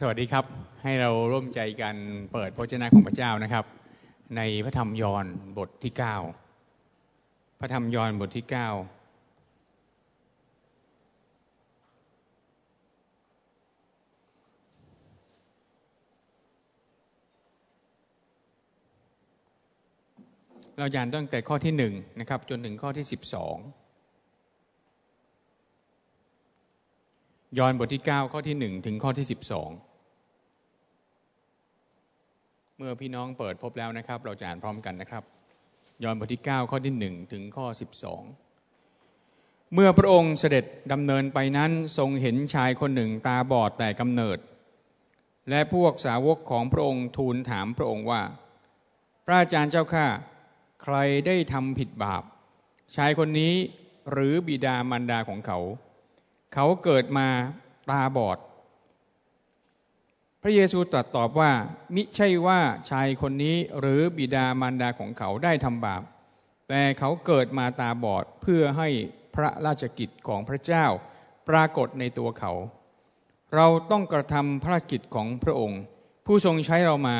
สวัสดีครับ ให้เราร่วมใจกันเปิดพระเจ้าของพระเจ้านะครับ ในพระธรรมยอห์นบทที่ 9 พระธรรมยอห์นบทที่ 9 เราอ่านตั้งแต่ข้อที่หนึ่งนะครับ จนถึงข้อที่สิบสองยอห์นบทที่ 9 ข้อที่ 1 ถึงข้อที่ 12 เมื่อพี่น้องเปิดพบแล้วนะครับ เราจะอ่านพร้อมกันนะครับ ยอห์นบทที่ 9 ข้อที่ 1 ถึงข้อ 12 เมื่อพระองค์เสด็จดำเนินไปนั้นทรงเห็นชายคนหนึ่งตาบอดแต่กำเนิด และพวกสาวกของพระองค์ทูลถามพระองค์ว่า พระอาจารย์เจ้าข้าใครได้ทำผิดบาป ชายคนนี้หรือบิดามารดาของเขา เขาเกิดมาตาบอด ระเยซูตรัสตอบว่า มิใช่ว่าชายคนนี้หรือบิดามารดาของเขาได้ทำบาป แต่เขาเกิดมาตาบอดเพื่อให้พระราชกิจของพระเจ้าปรากฏในตัวเขา เราต้องกระทำพระราชกิจของพระองค์ ผู้ทรงใช้เรามา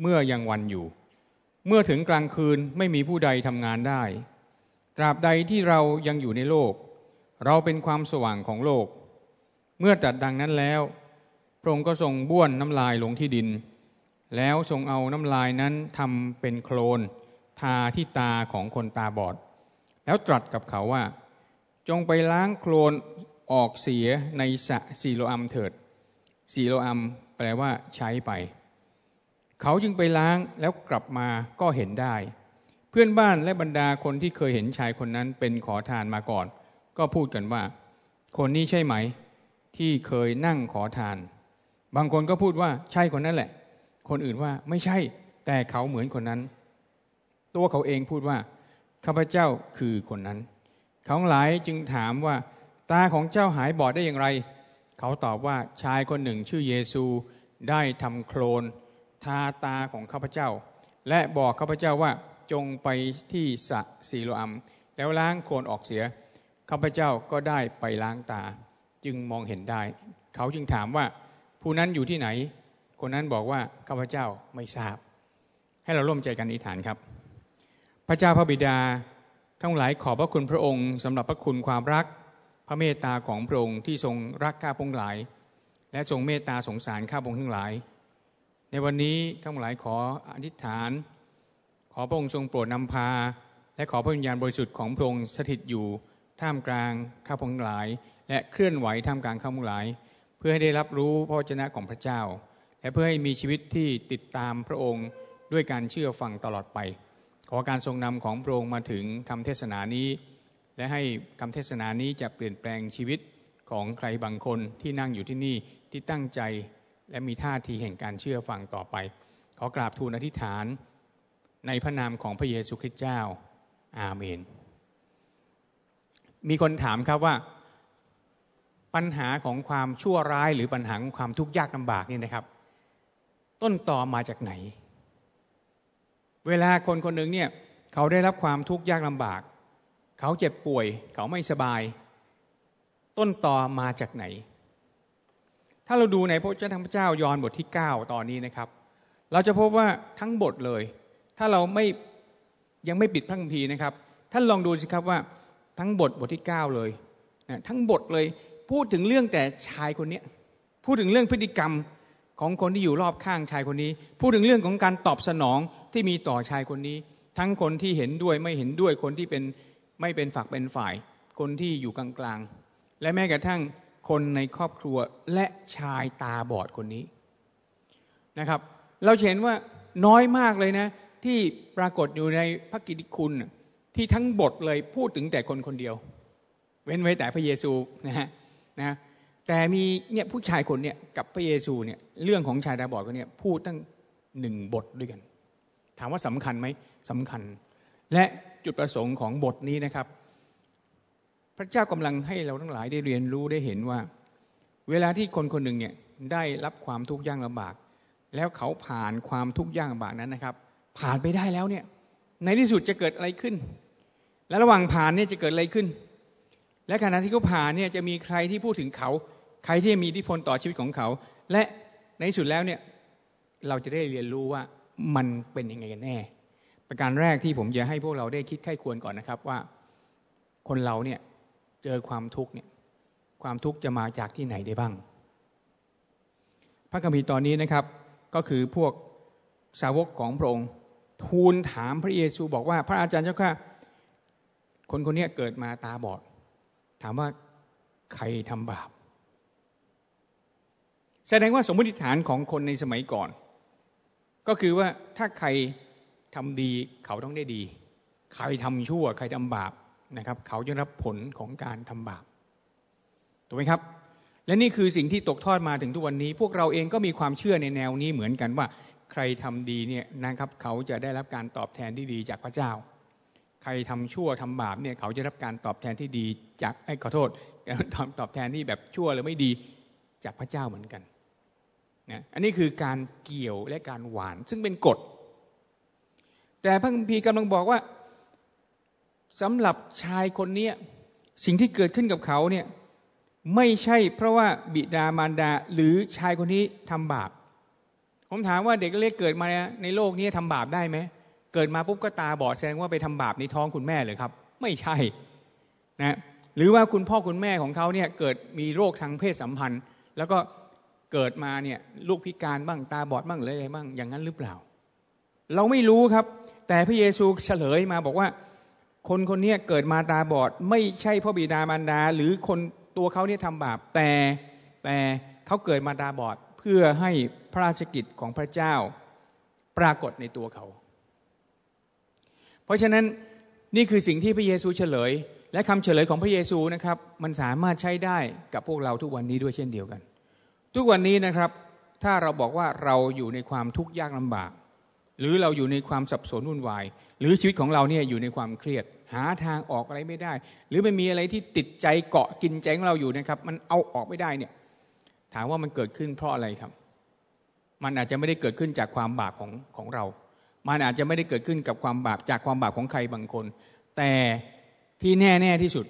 เมื่อยังวันอยู่ เมื่อถึงกลางคืนไม่มีผู้ใดทำงานได้ ตราบใดที่เรายังอยู่ในโลก เราเป็นความสว่างของโลก เมื่อตัดดังนั้นแล้ว พระองค์ก็ทรงบ้วนน้ำลายลงที่ดิน แล้วทรงเอาน้ำลายนั้นทำเป็นโคลนทาที่ตาของคนตาบอด แล้วตรัสกับเขาว่า จงไปล้างโคลนออกเสียในสะสีโลอัมเถิดสีโลอัมแปลว่าใช้ไป เขาจึงไปล้างแล้วกลับมาก็เห็นได้ เพื่อนบ้านและบรรดาคนที่เคยเห็นชายคนนั้นเป็นขอทานมาก่อน ก็พูดกันว่า คนนี้ใช่ไหม ที่เคยนั่งขอทาน บางคนก็พูดว่าใช่คนนั้นแหละ คนอื่นว่าไม่ใช่ แต่เขาเหมือนคนนั้น ตัวเขาเองพูดว่าข้าพเจ้าคือคนนั้น เขาหลายจึงถามว่า ตาของเจ้าหายบอดได้อย่างไร เขาตอบว่าชายคนหนึ่งชื่อเยซูได้ทำโคลน ทาตาของข้าพเจ้า และบอกข้าพเจ้าว่าจงไปที่สะสีโลอัม แล้วล้างโคลนออกเสียข้าพเจ้าก็ได้ไปล้างตา จึงมองเห็นได้ เขาจึงถามว่า ผู้นั้นอยู่ที่ไหน คนนั้นบอกว่าข้าพเจ้าไม่ทราบ ให้เราร่วมใจกันอธิษฐานครับ พระเจ้าพระบิดาทั้งหลายขอบพระคุณพระองค์สำหรับพระคุณความรัก พระเมตตาของพระองค์ที่ทรงรักข้าพงหลาย และทรงเมตตาสงสารข้าพงทั้งหลาย ในวันนี้ทั้งหลายขออธิษฐาน ขอพระองค์ทรงโปรดนำพา และขอพระวิญญาณบริสุทธิ์ของพระองค์สถิตอยู่ท่ามกลางข้าพงหลาย และเคลื่อนไหวท่ามกลางข้าพงหลาย เพื่อให้ได้รับรู้พระวจนะของพระเจ้า และเพื่อให้มีชีวิตที่ติดตามพระองค์ด้วยการเชื่อฟังตลอดไป ขอการทรงนำของพระองค์มาถึงคำเทศนานี้ และให้คำเทศนานี้จะเปลี่ยนแปลงชีวิตของใครบางคนที่นั่งอยู่ที่นี่ที่ตั้งใจและมีท่าทีแห่งการเชื่อฟังต่อไป ขอกราบทูลอธิษฐาน ในพระนามของพระเยซูคริสต์เจ้า อาเมน มีคนถามครับว่า ปัญหาของความชั่วร้ายหรือปัญหาของความทุกข์ยากลำบากนี่นะครับ ต้นต่อมาจากไหน เวลาคนคนหนึ่งเนี่ยเขาได้รับความทุกข์ยากลำบาก เขาเจ็บป่วย เขาไม่สบาย ต้นต่อมาจากไหน ถ้าเราดูในพระเจ้าธรรมเจ้ายอห์นบทที่ 9 ตอนนี้นะครับ เราจะพบว่าทั้งบทเลย ถ้าเราไม่ยังไม่ปิดพระคัมภีร์นะครับท่านลองดูสิครับว่าทั้งบทบทที่ 9 เลยนะทั้งบทเลย พูดถึงเรื่องแต่ชายคนนี้พูดถึงเรื่องพฤติกรรมของคนที่อยู่รอบข้างชายคนนี้ พูดถึงเรื่องของการตอบสนองที่มีต่อชายคนนี้ ทั้งคนที่เห็นด้วยไม่เห็นด้วยคนที่เป็นไม่เป็นฝักเป็นฝ่าย คนที่อยู่กลางๆ และแม้กระทั่งคนในครอบครัวและชายตาบอดคนนี้นะครับ เราเห็นว่าน้อยมากเลยนะ ที่ปรากฏอยู่ในพระกิตติคุณที่ทั้งบทเลยพูดถึงแต่คนคนเดียว เว้นไว้แต่พระเยซูนะฮะ นะแต่มีเนี่ยผู้ชายคนเนี่ยกับพระเยซูเนี่ยเรื่องของชายตาบอดคนเนี่ยพูดตั้งหนึ่งบทด้วยกัน ถามว่าสำคัญไหมสำคัญ และจุดประสงค์ของบทนี้นะครับ พระเจ้ากำลังให้เราทั้งหลายได้เรียนรู้ได้เห็นว่า เวลาที่คนคนหนึ่งเนี่ยได้รับความทุกข์ยากลำบาก แล้วเขาผ่านความทุกข์ยากลำบากนั้นนะครับ ผ่านไปได้แล้วเนี่ยในที่สุดจะเกิดอะไรขึ้น และระหว่างผ่านเนี่ยจะเกิดอะไรขึ้น และขณะที่เขาผ่านเนี่ยจะมีใครที่พูดถึงเขา ใครที่มีอิทธิพลต่อชีวิตของเขา และในสุดแล้วเนี่ยเราจะได้เรียนรู้ว่ามันเป็นยังไงกันแน่ ประการแรกที่ผมจะให้พวกเราได้คิดไข้ควรก่อนนะครับว่าคนเราเนี่ยเจอความทุกข์เนี่ยความทุกข์จะมาจากที่ไหนได้บ้าง พระคัมภีร์ตอนนี้นะครับก็คือพวกสาวกของพระองค์ทูลถามพระเยซูบอกว่าพระอาจารย์เจ้าข้าคนคนนี้เกิดมาตาบอด ถามว่าใครทำบาป แสดงว่าสมมติฐานของคนในสมัยก่อน ก็คือว่าถ้าใครทำดีเขาต้องได้ดี ใครทำชั่ว ใครทำบาปนะครับ เขาจะรับผลของการทำบาปถูกไหมครับ และนี่คือสิ่งที่ตกทอดมาถึงทุกวันนี้ พวกเราเองก็มีความเชื่อในแนวนี้เหมือนกันว่า ใครทำดีเนี่ยนะครับ เขาจะได้รับการตอบแทนที่ดีจากพระเจ้า ใครทำชั่วทำบาปเนี่ยเขาจะรับการตอบแทนที่ดีจากไอ้ขอโทษการตอบแทนที่แบบชั่วหรือไม่ดีจากพระเจ้าเหมือนกันนะอันนี้คือการเกี่ยวและการหวานซึ่งเป็นกฎ แต่พระคัมภีร์กำลังบอกว่าสำหรับชายคนนี้สิ่งที่เกิดขึ้นกับเขาเนี่ยไม่ใช่เพราะว่าบิดามารดาหรือชายคนนี้ทำบาป ผมถามว่าเด็กเล็กเกิดมาในโลกนี้ทำบาปได้ไหม เกิดมาปุ๊บก็ตาบอดแสดงว่าไปทำบาปในท้องคุณแม่เลยครับ ไม่ใช่นะหรือว่าคุณพ่อคุณแม่ของเขาเนี่ยเกิดมีโรคทางเพศสัมพันธ์ แล้วก็เกิดมาเนี่ยลูกพิการบ้างตาบอดบ้างหรืออะไรบ้างอย่างนั้นหรือเปล่า เราไม่รู้ครับ แต่พระเยซูเฉลยมาบอกว่า คนคนนี้เกิดมาตาบอด ไม่ใช่พ่อบิดามารดา หรือคนตัวเขาเนี่ยทำบาปแต่แต่เขาเกิดมาตาบอดเพื่อให้พระราชกิจของพระเจ้าปรากฏในตัวเขา ราะฉะนั้นนี่คือสิ่งที่พระเยซูเฉลย และคำเฉลยของพระเยซูนะครับ มันสามารถใช้ได้กับพวกเราทุกวันนี้ด้วยเช่นเดียวกัน ทุกวันนี้นะครับ ถ้าเราบอกว่าเราอยู่ในความทุกข์ยากลำบาก หรือเราอยู่ในความสับสนวุ่นวาย หรือชีวิตของเราเนี่ยอยู่ในความเครียด หาทางออกอะไรไม่ได้ หรือมันมีอะไรที่ติดใจเกาะกินใจของเราอยู่นะครับ มันเอาออกไม่ได้เนี่ย ถามว่ามันเกิดขึ้นเพราะอะไรครับ มันอาจจะไม่ได้เกิดขึ้นจากความบาปของของเรา มันอาจจะไม่ได้เกิดขึ้นกับความบาปจากความบาปของใครบางคน แต่ที่แน่แน่ที่สุด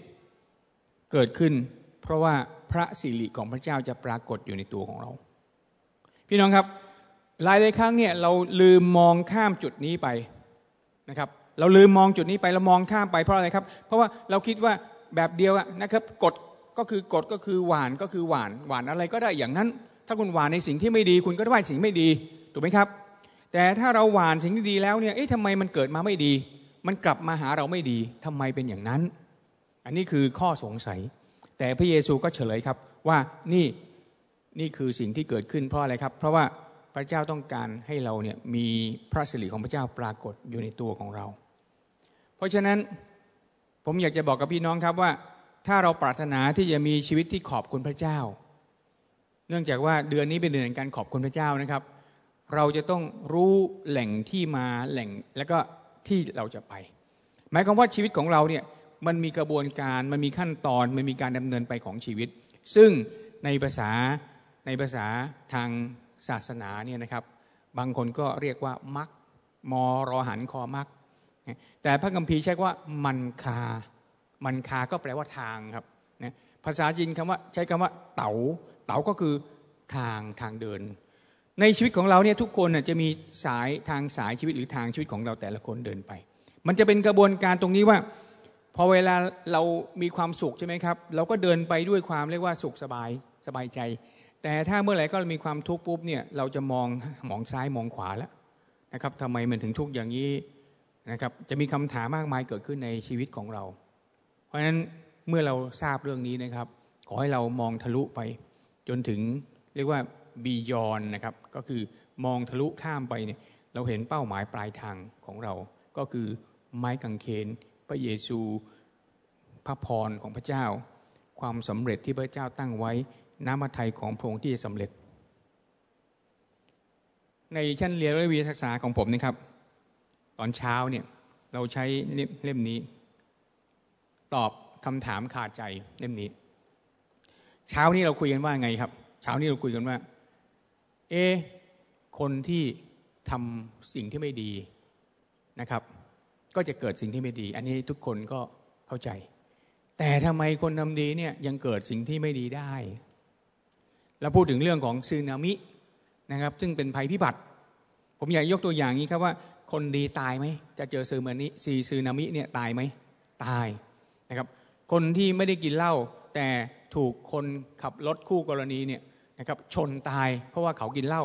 เกิดขึ้น เพราะว่าพระสิริของพระเจ้าจะปรากฏอยู่ในตัวของเรา พี่น้องครับหลายหลายครั้งเนี่ยเราลืมมองข้ามจุดนี้ไปนะครับ เราลืมมองจุดนี้ไปเรามองข้ามไปเพราะอะไรครับ เพราะว่าเราคิดว่าแบบเดียวนะครับกฎก็คือกฎก็คือหวานก็คือหวานหวานอะไรก็ได้อย่างนั้น ถ้าคุณหวานในสิ่งที่ไม่ดี คุณก็ได้สิ่งไม่ดีถูกไหมครับ แต่ถ้าเราหวานสิ่งที่ดีแล้วเนี่ยเอ๊ะทำไมมันเกิดมาไม่ดี มันกลับมาหาเราไม่ดีทำไมเป็นอย่างนั้น อันนี้คือข้อสงสัย แต่พระเยซูก็เฉลยครับว่านี่นี่คือสิ่งที่เกิดขึ้นเพราะอะไรครับ เพราะว่าพระเจ้าต้องการให้เราเนี่ยมีพระสิริของพระเจ้าปรากฏอยู่ในตัวของเรา เพราะฉะนั้นผมอยากจะบอกกับพี่น้องครับว่า ถ้าเราปรารถนาที่จะมีชีวิตที่ขอบคุณพระเจ้า เนื่องจากว่าเดือนนี้เป็นเดือนการขอบคุณพระเจ้านะครับ เราจะต้องรู้แหล่งที่มาแหล่งแล้วก็ที่เราจะไป หมายความว่าชีวิตของเราเนี่ยมันมีกระบวนการมันมีขั้นตอนมันมีการดำเนินไปของชีวิต ซึ่งในภาษาในภาษาทางศาสนาเนี่ยนะครับ บางคนก็เรียกว่ามักมอรอหันคอมักแต่พระคัมภีร์ใช้ว่ามันคา มันคาก็แปลว่าทางครับนะภาษาจีนคำว่าใช้คำว่าเต๋าเต๋าก็คือทางทางเดิน ในชีวิตของเราเนี่ยทุกคนจะมีสายทางสายชีวิตหรือทางชีวิตของเราแต่ละคนเดินไป มันจะเป็นกระบวนการตรงนี้ว่า พอเวลาเรามีความสุขใช่ไหมครับ เราก็เดินไปด้วยความเรียกว่าสุขสบายสบายใจ แต่ถ้าเมื่อไหร่ก็มีความทุกข์ปุ๊บเนี่ยเราจะมองมองซ้ายมองขวาแล้วนะครับทำไมมันถึงทุกข์อย่างนี้นะครับจะมีคำถามมากมายเกิดขึ้นในชีวิตของเรา เพราะฉะนั้นเมื่อเราทราบเรื่องนี้นะครับ ขอให้เรามองทะลุไป จนถึงเรียกว่า บียอนนะครับก็คือมองทะลุข้ามไปเนี่ยเราเห็นเป้าหมายปลายทางของเรา ก็คือไม้กางเขนพระเยซูพระพรของพระเจ้า ความสำเร็จที่พระเจ้าตั้งไว้น้ำมัทไทยของพระองค์ที่จะสำเร็จ ในชั้นเรียนวิทยาศึกษาของผมนะครับ ตอนเช้าเนี่ยเราใช้เล่มนี้ ตอบคำถามขาดใจเล่มนี้ เช้านี้เราคุยกันว่าไงครับ เช้านี้เราคุยกันว่า เอคนที่ทำสิ่งที่ไม่ดีนะครับ ก็จะเกิดสิ่งที่ไม่ดี อันนี้ทุกคนก็เข้าใจ แต่ทำไมคนทำดีเนี่ยยังเกิดสิ่งที่ไม่ดีได้เราพูดถึงเรื่องของซึนามินะครับ ซึ่งเป็นภัยพิบัติ ผมอยากยกตัวอย่างนี้ครับว่า คนดีตายไหมจะเจอซึนามิซีซึนามิเนี่ยตายไหมตายนะครับ คนที่ไม่ได้กินเหล้าแต่ถูกคนขับรถคู่กรณีเนี่ย นะครับชนตายเพราะว่าเขากินเหล้า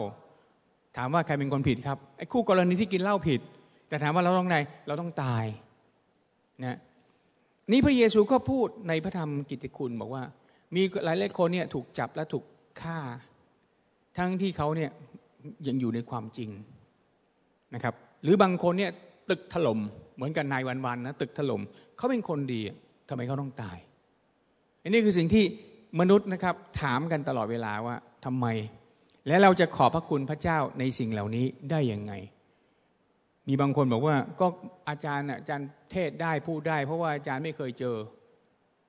ถามว่าใครเป็นคนผิดครับไอ้คู่กรณีที่กินเหล้าผิด แต่ถามว่าเราต้องไงเราต้องตายนะนี่พระเยซูก็พูดในพระธรรมกิตติคุณบอกว่า มีหลายหลายคนเนี่ยถูกจับและถูกฆ่า ทั้งที่เขาเนี่ยยังอยู่ในความจริงนะครับ หรือบางคนเนี่ยตึกถล่มเหมือนกันนายวันๆนะตึกถล่มเขาเป็นคนดีทำไมเขาต้องตายอันนี้คือสิ่งที่ มนุษย์นะครับถามกันตลอดเวลาว่าทำไม และเราจะขอบพระคุณพระเจ้าในสิ่งเหล่านี้ได้ยังไง มีบางคนบอกว่าก็อาจารย์อาจารย์เทศได้พูดได้ เพราะว่าอาจารย์ไม่เคยเจอ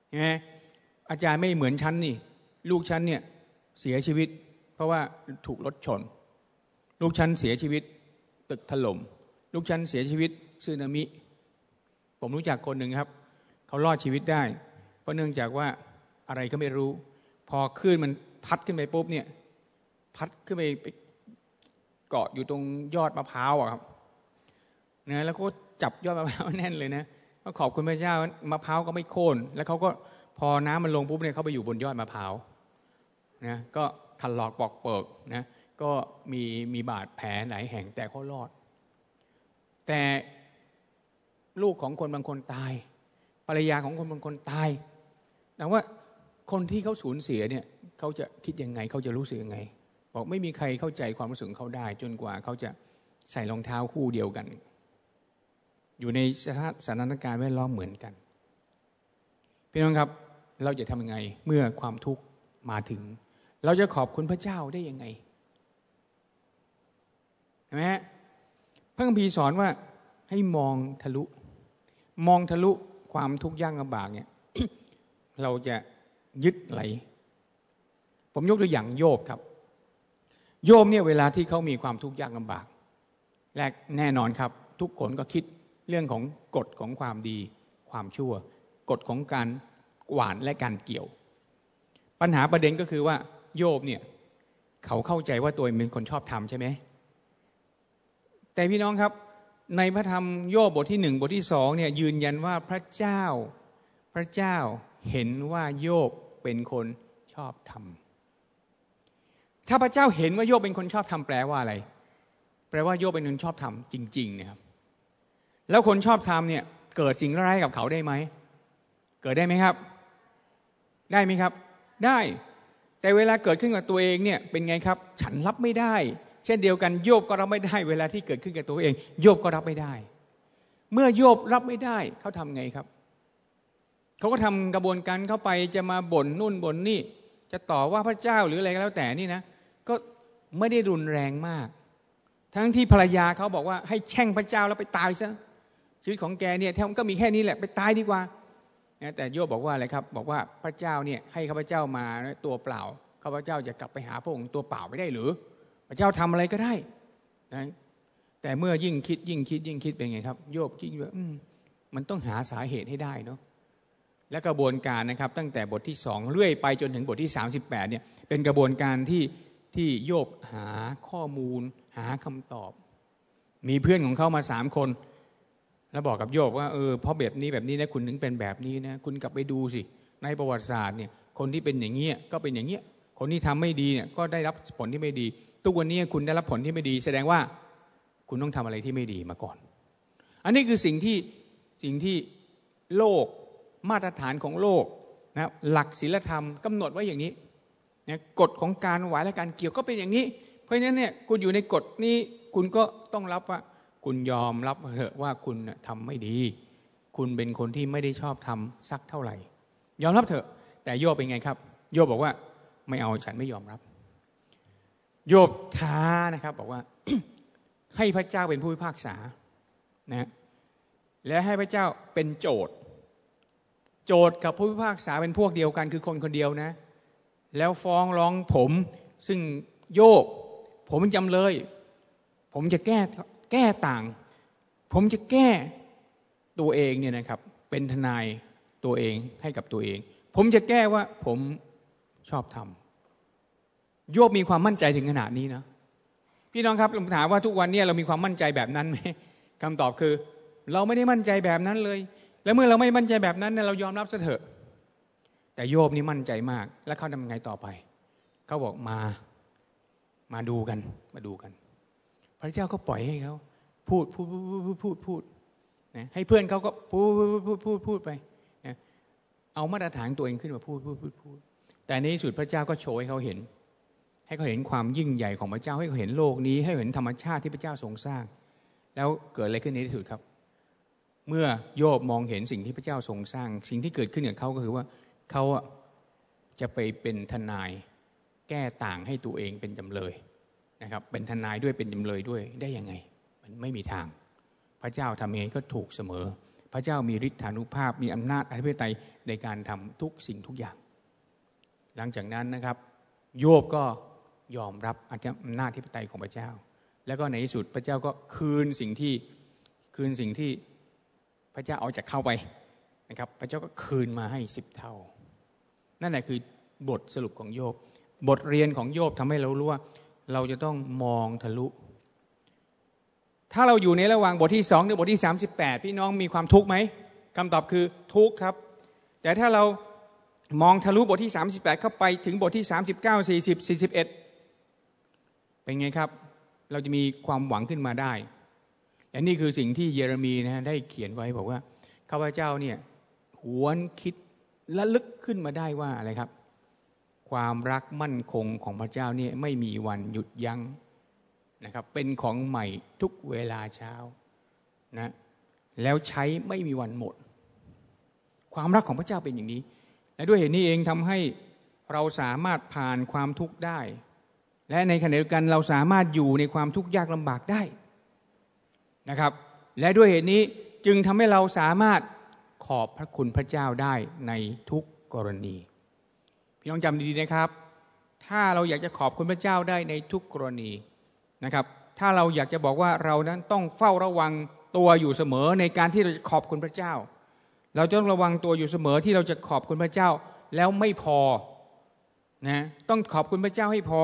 ใช่ไหมอาจารย์ไม่เหมือนฉันนี่ ลูกฉันเนี่ยเสียชีวิต เพราะว่าถูกรถชน ลูกฉันเสียชีวิต ตึกถล่มลูกฉันเสียชีวิตซึนามิ ผมรู้จักคนหนึ่งครับ เขารอดชีวิตได้ เพราะเนื่องจากว่า อะไรก็ไม่รู้ พอคลื่นมันพัดขึ้นไปปุ๊บเนี่ย พัดขึ้นไปไปเกาะอยู่ตรงยอดมะพร้าวอะครับนะแล้วก็จับยอดมะพร้าวแน่นเลยนะก็ขอบคุณพระเจ้ามะพร้าวก็ไม่โค่นแล้วเขาก็พอน้ำมันลงปุ๊บเนี่ยเขาไปอยู่บนยอดมะพร้าวนะก็ทันหลอกปอกเปิกนะก็มีมีบาดแผลไหนแห่งแต่เขารอด แต่ลูกของคนบางคนตาย ภรรยาของคนบางคนตายแต่ว่า คนที่เขาสูญเสียเนี่ยเขาจะคิดยังไงเขาจะรู้สึกยังไง บอกไม่มีใครเข้าใจความรู้สึกเขาได้ จนกว่าเขาจะใส่รองเท้าคู่เดียวกัน อยู่ในสถานการณ์แวดล้อมเหมือนกันพี่น้องครับเราจะทำยังไงเมื่อความทุกข์มาถึง เราจะขอบคุณพระเจ้าได้ยังไงเห็นไหมฮะพระคัมภีร์สอนว่าให้มองทะลุ มองทะลุความทุกข์ยากลำบากเนี่ย เราจะ ยึดไหล ผมยกตัวอย่างโยบครับ โยมเนี่ยเวลาที่เขามีความทุกข์ยากลำบากแรกแน่นอนครับ ทุกคนก็คิดเรื่องของกฎของความดี ความชั่ว กฎของการหวานและการเกี่ยว ปัญหาประเด็นก็คือว่า โยบเนี่ยเขาเข้าใจว่าตัวเองเป็นคนชอบทำใช่ไหมแต่พี่น้องครับในพระธรรมโยบบทที่หนึ่งบทที่สองเนี่ยยืนยันว่าพระเจ้า พระเจ้าเห็นว่าโยบ เป็นคนชอบทำถ้าพระเจ้าเห็นว่าโยบเป็นคนชอบทำแปลว่าอะไร แปลว่าโยบเป็นคนชอบทำจริง ๆ นะครับ แล้วคนชอบทำเนี่ย เกิดสิ่งร้ายกับเขาได้ไหมเกิดได้ไหมครับ ได้ไหมครับ ได้ แต่เวลาเกิดขึ้นกับตัวเองเนี่ยเป็นไงครับ ฉันรับไม่ได้ เช่นเดียวกันโยบก็รับไม่ได้ เวลาที่เกิดขึ้นกับตัวเอง โยบก็รับไม่ได้ เมื่อโยบรับไม่ได้เขาทำไงครับ เขาก็ทำกระบวนการเข้าไปจะมาบ่นนู่นบ่นนี่ จะต่อว่าพระเจ้าหรืออะไรก็แล้วแต่นี่นะก็ไม่ได้รุนแรงมาก ทั้งที่ภรรยาเขาบอกว่าให้แช่งพระเจ้าแล้วไปตายซะชีวิตของแกเนี่ยแทบก็มีแค่นี้แหละไปตายดีกว่าแต่โยบบอกว่าอะไรครับ บอกว่าพระเจ้าเนี่ยให้ข้าพเจ้ามาตัวเปล่าข้าพเจ้าจะกลับไปหาพระองค์ตัวเปล่าไม่ได้หรือ พระเจ้าทำอะไรก็ได้นะแต่เมื่อยิ่งคิดยิ่งคิดยิ่งคิดเป็นไงครับ โยบคิดว่ามันต้องหาสาเหตุให้ได้เนาะ และกระบวนการนะครับตั้งแต่บทที่สองเรื่อยไปจนถึงบทที่สาสิบแปดเนี่ยเป็นกระบวนการที่ที่โยบหาข้อมูล หาคำตอบ มีเพื่อนของเขามาสามคน แล้วบอกกับโยบว่าเออเพราะแบบนี้แบบนี้นะคุณถึงเป็นแบบนี้นะคุณกลับไปดูสิ ในประวัติศาสตร์เนี่ยคนที่เป็นอย่างเงี้ยก็เป็นอย่างเงี้ยคนที่ทำไม่ดีเนี่ยก็ได้รับผลที่ไม่ดี ทุกวันนี้คุณได้รับผลที่ไม่ดี แสดงว่าคุณต้องทำอะไรที่ไม่ดีมาก่อน อันนี้คือสิ่งที่สิ่งที่โลก มาตรฐานของโลกนะหลักศีลธรรมกำหนดไว้อย่างนี้นะกฎของการไหวและการเกี่ยวก็เป็นอย่างนี้ เพราะฉะนั้นเนี่ยคุณอยู่ในกฎนี้คุณก็ต้องรับว่า คุณยอมรับเถอะว่าคุณทำไม่ดี คุณเป็นคนที่ไม่ได้ชอบทำสักเท่าไหร่ ยอมรับเถอะ แต่โยบเป็นไงครับ โยบบอกว่าไม่เอาฉันไม่ยอมรับ โยบท้านะครับ บอกว่า ให้พระเจ้าเป็นผู้พิพากษานะและให้พระเจ้าเป็นโจทย์ โจทย์กับผู้พิพากษาเป็นพวกเดียวกันคือคนคนเดียวนะ แล้วฟ้องร้องผมซึ่งโยบผมจำเลย ผมจะแก้แก้ต่าง ผมจะแก้ตัวเองเนี่ยนะครับ เป็นทนายตัวเองให้กับตัวเอง ผมจะแก้ว่าผมชอบทำโยบมีความมั่นใจถึงขนาดนี้นะพี่น้องครับผมถามว่าทุกวันนี้เรามีความมั่นใจแบบนั้นไหมคำตอบคือ เราไม่ได้มั่นใจแบบนั้นเลย แล้วเมื่อเราไม่มั่นใจแบบนั้นเนี่ยเรายอมรับซะเถอะ แต่โยบนี่มั่นใจมาก แล้วเขาทำยังไงต่อไป เขาบอกมา มาดูกัน มาดูกัน พระเจ้าก็ปล่อยให้เขาพูดพูดพูดพูดพูดพูดนะให้เพื่อนเขาก็พูดพูดพูดพูดพูดไปนะเอามาตรฐานตัวเองขึ้นมาพูดพูดพูดพูดแต่ในที่สุดพระเจ้าก็โชว์ให้เขาเห็น ให้เขาเห็นความยิ่งใหญ่ของพระเจ้าให้เขาเห็นโลกนี้ ให้เห็นธรรมชาติที่พระเจ้าทรงสร้าง แล้วเกิดอะไรขึ้นในที่สุดครับ เมื่อโยบมองเห็นสิ่งที่พระเจ้าทรงสร้าง สิ่งที่เกิดขึ้นกับเขาก็คือว่าเขาจะไปเป็นทนายแก้ต่างให้ตัวเองเป็นจำเลยนะครับ เป็นทนายด้วยเป็นจำเลยด้วยได้ยังไง มันไม่มีทาง พระเจ้าทำยังไงก็ถูกเสมอ พระเจ้ามีฤทธานุภาพมีอำนาจอธิปไตยในการทำทุกสิ่งทุกอย่าง หลังจากนั้นนะครับ โยบก็ยอมรับอำนาจอธิปไตยของพระเจ้า แล้วก็ในที่สุดพระเจ้าก็คืนสิ่งที่คืนสิ่งที่ พระเจ้าเอาจากเข้าไปนะครับ พระเจ้าก็คืนมาให้สิบเท่า นั่นแหละคือบทสรุปของโยบ บทเรียนของโยบทำให้เรารู้ว่า เราจะต้องมองทะลุ ถ้าเราอยู่ในระหว่างบทที่สองหรือบทที่สามสิบแปดพี่น้องมีความทุกข์ไหมคำตอบคือทุกข์ครับ แต่ถ้าเรามองทะลุบทที่สามสิบแปดเข้าไปถึงบทที่สามสิบเก้าสี่สิบสี่สิบเอ็ดเป็นไงครับ เราจะมีความหวังขึ้นมาได้ และนี่คือสิ่งที่เยเรมีนะได้เขียนไว้บอกว่าข้าพเจ้าเนี่ยหวนคิดและลึกขึ้นมาได้ว่าอะไรครับ ความรักมั่นคงของพระเจ้าเนี่ยไม่มีวันหยุดยัง้งนะครับ เป็นของใหม่ทุกเวลาเช้านะแล้วใช้ไม่มีวันหมด ความรักของพระเจ้าเป็นอย่างนี้ และด้วยเหตุนี้เองทำให้เราสามารถผ่านความทุกข์ได้ และในขณะเดียวกันเราสามารถอยู่ในความทุกข์ยากลำบากได้ นะครับ และด้วยเหตุนี้จึงทำให้เราสามารถขอบพระคุณพระเจ้าได้ในทุกกรณี พี่น้องจำดีๆนะครับ ถ้าเราอยากจะขอบคุณพระเจ้าได้ในทุกกรณีนะครับ ถ้าเราอยากจะบอกว่าเรานั้นต้องเฝ้าระวังตัวอยู่เสมอในการที่เราจะขอบคุณพระเจ้า เราต้องระวังตัวอยู่เสมอที่เราจะขอบคุณพระเจ้าแล้วไม่พอนะต้องขอบคุณพระเจ้าให้พอ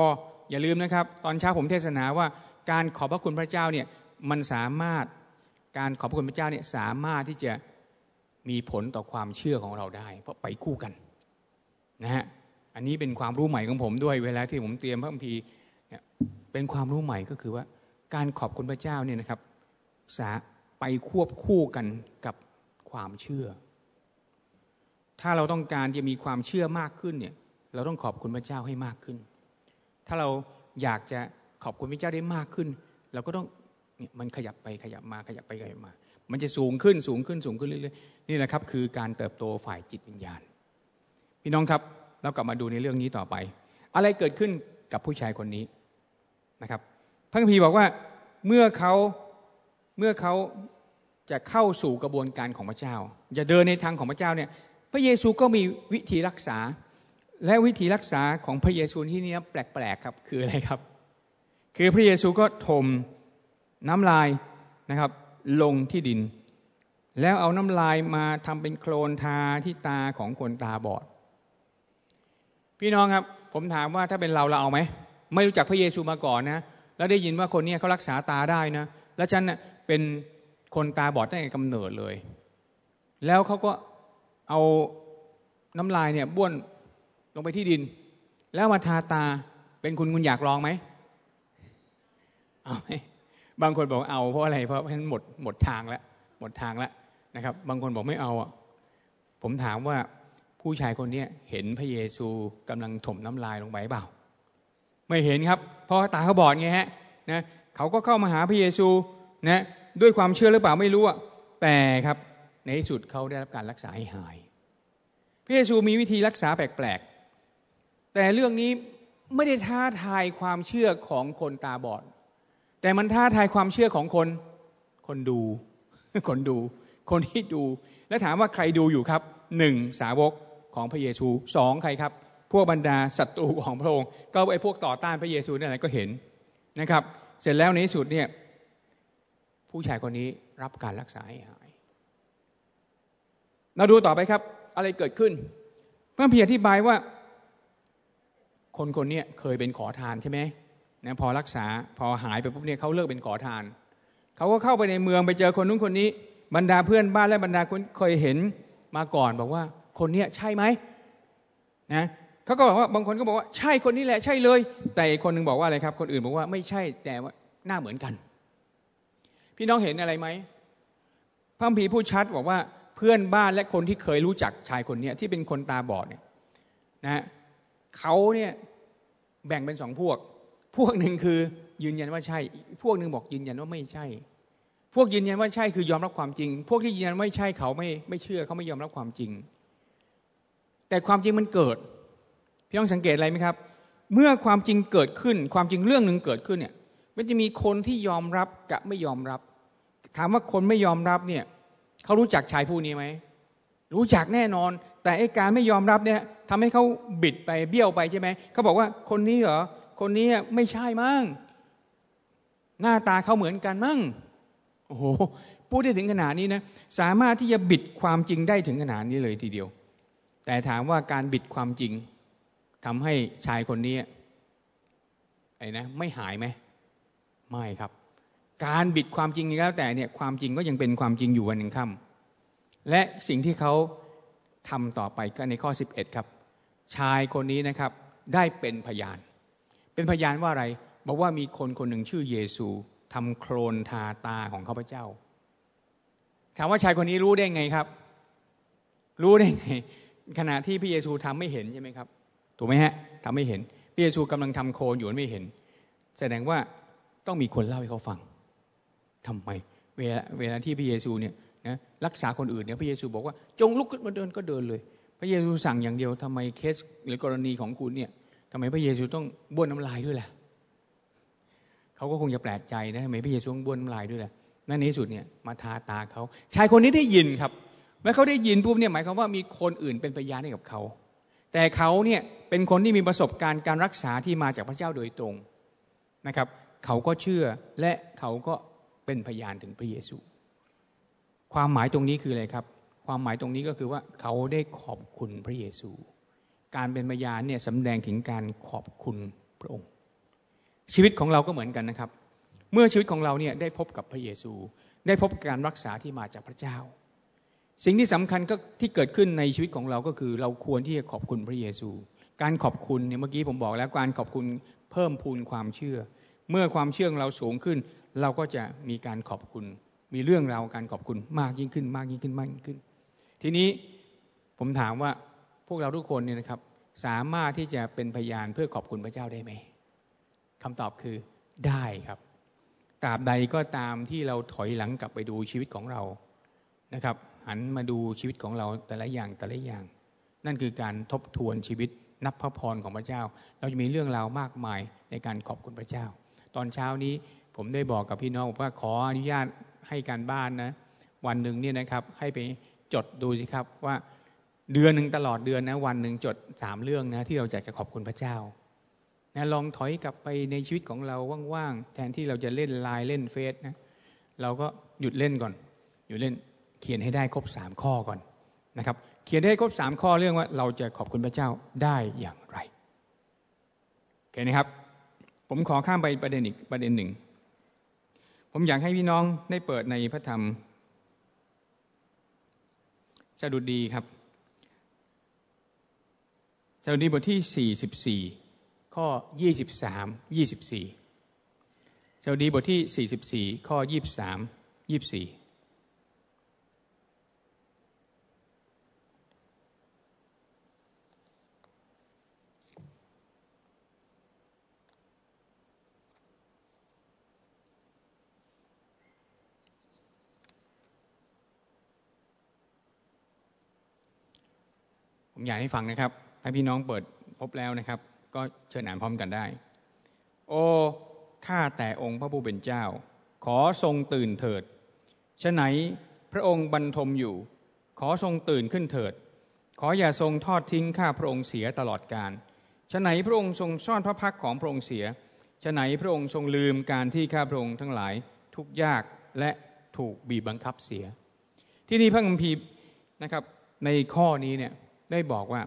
อย่าลืมนะครับ ตอนเช้าผมเทศนาว่าการขอบพระคุณพระเจ้าเนี่ย มันสามารถการขอบพระคุณพระเจ้าเนี่ยสามารถที่จะมีผลต่อความเชื่อของเราได้ เพราะไปคู่กันนะฮะอันนี้เป็นความรู้ใหม่ของผมด้วยเวลาที่ผมเตรียมพระคัมภีร์เป็นความรู้ใหม่ก็คือว่า การขอบคุณพระเจ้าเนี่ยนะครับสาไปควบคู่กันกับความเชื่อ ถ้าเราต้องการจะมีความเชื่อมากขึ้นเนี่ยเราต้องขอบคุณพระเจ้าให้มากขึ้น ถ้าเราอยากจะขอบคุณพระเจ้าได้มากขึ้น เราก็ต้อง มันขยับไปขยับมาขยับไปขยับมา มันจะสูงขึ้นสูงขึ้นสูงขึ้นเรื่อยๆนี่แหละครับ คือการเติบโตฝ่ายจิตวิญญาณ พี่น้องครับเรากลับมาดูในเรื่องนี้ต่อไป อะไรเกิดขึ้นกับผู้ชายคนนี้นะครับพระคัมภีร์บอกว่าเมื่อเขาเมื่อเขาจะเข้าสู่กระบวนการของพระเจ้า จะเดินในทางของพระเจ้าเนี่ยพระเยซูก็มีวิธีรักษา และวิธีรักษาของพระเยซูที่นี้แปลกๆครับคืออะไรครับ คือพระเยซูก็ถม น้ำลายนะครับ ลงที่ดิน แล้วเอาน้ำลายมาทำเป็นโคลนทาที่ตาของคนตาบอด พี่น้องครับ ผมถามว่าถ้าเป็นเราเราเอาไหม ไม่รู้จักพระเยซูมาก่อนนะ แล้วได้ยินว่าคนนี้เขารักษาตาได้นะ แล้วฉันเน่ยเป็นคนตาบอดตั้งแต่กำเนิดเลย แล้วเขาก็เอาน้ำลายเนี่ยบ้วนลงไปที่ดิน แล้วมาทาตาเป็นคุณคุณอยากลองไหมเอาไหม บางคนบอกเอาเพราะอะไรเพราะฉันหมดหมดทางแล้วหมดทางแล้วนะครับ บางคนบอกไม่เอาอะผมถามว่าผู้ชายคนนี้เห็นพระเยซูกำลังถมน้ำลายลงไปเปล่า ไม่เห็นครับ เพราะตาเขาบอดไงฮะนะเขาก็เข้ามาหาพระเยซูนะด้วยความเชื่อหรือเปล่าไม่รู้อะแต่ครับในที่สุดเขาได้รับการรักษาให้หาย พระเยซูมีวิธีรักษาแปลกๆแต่เรื่องนี้ไม่ได้ท้าทายความเชื่อของคนตาบอด แต่มันท้าทายความเชื่อของคน คนดู คนดู คนที่ดู แล้วถามว่าใครดูอยู่ครับหนึ่งสาวกของพระเยซูสองใครครับ พวกบรรดาศัตรูของพระองค์ ก็ไอ้พวกต่อต้านพระเยซูนี่แหละก็เห็นนะครับ เสร็จแล้วในที่สุดเนี่ยผู้ชายคนนี้รับการรักษาให้หายเราดูต่อไปครับ อะไรเกิดขึ้นพระพีอธิบายว่า คนคนนี้เคยเป็นขอทานใช่ไหม นะพอรักษาพอหายไปปุ๊บเนี่ยเขาเลิกเป็นขอทานเขาก็เข้าไปในเมืองไปเจอคนนู้นคนนี้ บรรดาเพื่อนบ้านและบรรดาคนเคยเห็นมาก่อนบอกว่าคนเนี้ยใช่ไหมนะเขาก็บอกว่าบางคนก็บอกว่าใช่คนนี้แหละใช่เลย แต่คนนึงบอกว่าอะไรครับ คนอื่นบอกว่าไม่ใช่แต่ว่าหน้าเหมือนกัน พี่น้องเห็นอะไรไหมพระพีพูดชัดบอกว่าเพื่อนบ้านและคนที่เคยรู้จักชายคนนี้ที่เป็นคนตาบอดเนี่ยนะเขาเนี่ยแบ่งเป็นสองพวก พวกหนึ่งคือยืนยันว่าใช่พวกหนึ่งบอกยืนยันว่าไม่ใช่ พวกยืนยันว่าใช่คือยอมรับความจริง พวกที่ยืนยันไม่ใช่เขาไม่ไม่เชื่อเขาไม่ยอมรับความจริง แต่ความจริงมันเกิดพี่ต้องสังเกตอะไรไหมครับ เมื่อความจริงเกิดขึ้น ความจริงเรื่องหนึ่งเกิดขึ้นเนี่ยมันจะมีคนที่ยอมรับกับไม่ยอมรับ ถามว่าคนไม่ยอมรับเนี่ยเขารู้จักชายผู้นี้ไหมรู้จักแน่นอน แต่ไอ้การไม่ยอมรับเนี่ยทำให้เขาบิดไปเบี้ยวไปใช่ไหมเขาบอกว่าคนนี้เหรอ คนนี้ไม่ใช่มั้งหน้าตาเขาเหมือนกันมั้งโอ้โหพูดได้ถึงขนาดนี้นะสามารถที่จะบิดความจริงได้ถึงขนาดนี้เลยทีเดียว แต่ถามว่าการบิดความจริงทำให้ชายคนนี้ไอ้นะไม่หายไหมไม่ครับ การบิดความจริงแล้วแต่เนี่ยความจริงก็ยังเป็นความจริงอยู่วันหนึ่งค่ำและสิ่งที่เขาทำต่อไปก็ในข้อ 11 ครับ ชายคนนี้นะครับได้เป็นพยาน เป็นพยานว่าอะไร บอกว่ามีคนคนหนึ่งชื่อเยซูทำโครนทาตาของข้าพเจ้า ถามว่าชายคนนี้รู้ได้ไงครับ รู้ได้ไง ขณะที่พระเยซูทำไม่เห็นใช่ไหมครับ ถูกไหมฮะทำไม่เห็นพระเยซูกำลังทำโครนอยู่ไม่เห็น แสดงว่าต้องมีคนเล่าให้เขาฟังทำไม เวลาเวลาที่พระเยซูเนี่ยนะรักษาคนอื่นเนี่ยพระเยซูบอกว่าจงลุกขึ้นมาเดินก็เดินเลย พระเยซูสั่งอย่างเดียวทำไมเคสหรือกรณีของคุณเนี่ย ทำไมพระเยซูต้องบ้วนน้ำลายด้วยล่ะเขาก็คงจะแปลกใจนะทำไมพระเยซูต้องบ้วนน้ำลายด้วยล่ะนั่นในสุดเนี่ยมาทาตาเขาชายคนนี้ได้ยินครับเมื่อเขาได้ยินปุ๊บเนี่ยหมายความว่ามีคนอื่นเป็นพยานให้กับเขา แต่เขาเนี่ยเป็นคนที่มีประสบการณ์การรักษาที่มาจากพระเจ้าโดยตรงนะครับ เขาก็เชื่อและเขาก็เป็นพยานถึงพระเยซู ความหมายตรงนี้คืออะไรครับ ความหมายตรงนี้ก็คือว่าเขาได้ขอบคุณพระเยซู การเป็นพยานเนี่ยสำแดงถึงการขอบคุณพระองค์ ชีวิตของเราก็เหมือนกันนะครับ เมื่อชีวิตของเราเนี่ยได้พบกับพระเยซู ได้พบการรักษาที่มาจากพระเจ้า สิ่งที่สำคัญก็ที่เกิดขึ้นในชีวิตของเราก็คือ เราควรที่จะขอบคุณพระเยซู การขอบคุณเนี่ยเมื่อกี้ผมบอกแล้วการขอบคุณเพิ่มพูนความเชื่อ เมื่อความเชื่อของเราสูงขึ้น เราก็จะมีการขอบคุณ มีเรื่องราวการขอบคุณมากยิ่งขึ้น มากยิ่งขึ้นมากยิ่งขึ้น ทีนี้ผมถามว่า พวกเราทุกคนเนี่ยนะครับ สามารถที่จะเป็นพยานเพื่อขอบคุณพระเจ้าได้ไหมคำตอบคือได้ครับตราบใดก็ตามที่เราถอยหลังกลับไปดูชีวิตของเรานะครับหันมาดูชีวิตของเราแต่ละอย่างแต่ละอย่าง นั่นคือการทบทวนชีวิตนับพระพรของพระเจ้า เราจะมีเรื่องราวมากมายในการขอบคุณพระเจ้า ตอนเช้านี้ผมได้บอกกับพี่น้องว่าขออนุญาตให้การบ้านนะวันหนึ่งเนี่ยนะครับให้ไปจดดูสิครับว่า เดือนหนึ่งตลอดเดือนนะวันหนึ่งจดสามเรื่องนะที่เราจะจะขอบคุณพระเจ้านะลองถอยกลับไปในชีวิตของเราว่างๆแทนที่เราจะเล่นไลน์เล่นเฟซนะเราก็หยุดเล่นก่อนหยุดเล่นเขียนให้ได้ครบสามข้อก่อนนะครับ เขียนได้ครบสามข้อเรื่องว่าเราจะขอบคุณพระเจ้าได้อย่างไรโอเคนะครับ ผมขอข้ามไปประเด็นอีกประเด็นหนึ่ง ผมอยากให้พี่น้องได้เปิดในพระธรรมสดุดีครับ สดุดีบทที่ 44 ข้อ 23 24สดุดีบทที่ 44 ข้อ 23 24ผมอยากให้ฟังนะครับ ให้พี่น้องเปิดพบแล้วนะครับ ก็เชิญอ่านพร้อมกันได้ โอ้ข้าแต่องค์พระผู้เป็นเจ้า ขอทรงตื่นเถิดฉะไหนพระองค์บรรทมอยู่ ขอทรงตื่นขึ้นเถิด ขออย่าทรงทอดทิ้งข้าพระองค์เสียตลอดกาลฉะไหนพระองค์ทรงซ่อนพระพักของพระองค์เสียฉะไหนพระองค์ทรงลืมการที่ข้าพระองค์ทั้งหลายทุกยากและถูกบีบบังคับเสีย ที่นี่พระคัมภีร์นะครับในข้อนี้เนี่ยได้บอกว่า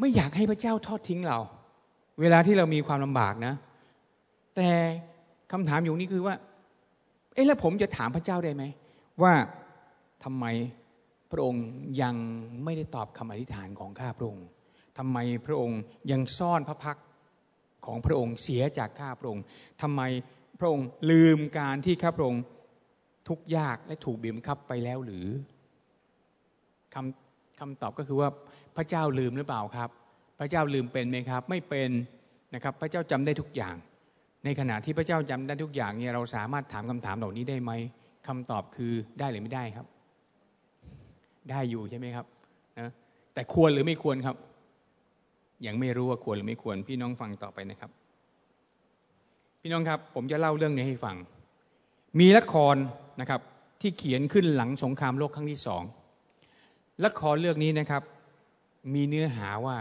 ไม่อยากให้พระเจ้าทอดทิ้งเรา เวลาที่เรามีความลำบากนะ แต่คำถามอยู่นี่คือว่า เอ๊ะแล้วผมจะถามพระเจ้าได้ไหม ว่าทำไมพระองค์ยังไม่ได้ตอบคำอธิษฐานของข้าพระองค์ทำไมพระองค์ยังซ่อนพระพักของพระองค์เสียจากข้าพระองค์ทำไมพระองค์ลืมการที่ข้าพระองค์ทุกยากและถูกบีบคับไปแล้วหรือคำคำตอบก็คือว่า พระเจ้าลืมหรือเปล่าครับ พระเจ้าลืมเป็นไหมครับ ไม่เป็นนะครับ พระเจ้าจำได้ทุกอย่าง ในขณะที่พระเจ้าจำได้ทุกอย่างเนี่ยเราสามารถถามคำถามเหล่านี้ได้ไหมคำตอบคือได้หรือไม่ได้ครับ ได้อยู่ใช่ไหมครับนะแต่ควรหรือไม่ควรครับ ยังไม่รู้ว่าควรหรือไม่ควร พี่น้องฟังต่อไปนะครับ พี่น้องครับ ผมจะเล่าเรื่องนี้ให้ฟัง มีละครนะครับ ที่เขียนขึ้นหลังสงครามโลกครั้งที่สองละครเรื่องนี้นะครับ มีเนื้อหาว่า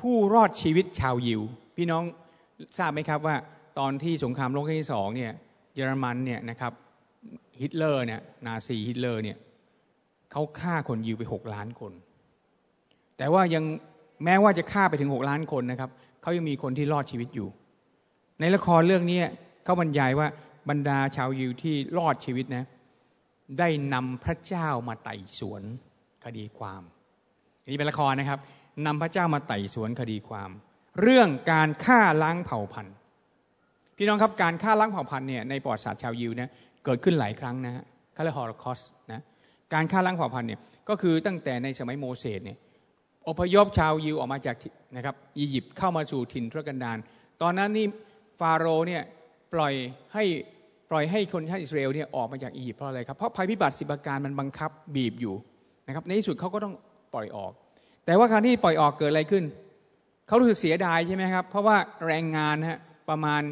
ผู้รอดชีวิตชาวยิว พี่น้องทราบไหมครับว่า ตอนที่สงครามโลกครั้งที่สองเนี่ยเยอรมันเนี่ยนะครับฮิตเลอร์เนี่ยนาซีฮิตเลอร์เนี่ยเขาฆ่าคนยิวไปหกล้านคน แต่ว่ายังแม้ว่าจะฆ่าไปถึงหกล้านคนนะครับเขายังมีคนที่รอดชีวิตอยู่ ในละครเรื่องนี้เขาบรรยายว่าบรรดาชาวยิวที่รอดชีวิตนะ ได้นำพระเจ้ามาไต่สวนคดีความนี่เป็นละครนะครับนำพระเจ้ามาไต่สวนคดีความ เรื่องการฆ่าล้างเผ่าพันธุ์พี่น้องครับการฆ่าล้างเผ่าพันธุ์เนี่ยในประวัติศาสตร์ชาวยิวนะเกิดขึ้นหลายครั้งนะฮะเขาเรียกฮอลคอสนะการฆ่าล้างเผ่าพันธุ์เนี่ยก็คือตั้งแต่ในสมัยโมเสสเนี่ยอพยพชาวยิวออกมาจากนะครับอียิปต์เข้ามาสู่ถิ่นทุรกันดารตอนนั้นนี่ฟาโรห์เนี่ยปล่อยให้ ล่อยให้คนชาติอิสราเอลเนี่ยออกมาจากอียิปต์เพราะอะไรครับเพราะภัยพิบัติสิบประการมันบังคับบีบอยู่นะครับในที่สุดเขาก็ต้องปล่อยออก แต่ว่าการที่ปล่อยออกเกิดอะไรขึ้นเขารู้สึกเสียดายใช่ไหมครับเพราะว่าแรงงานฮะประมาณ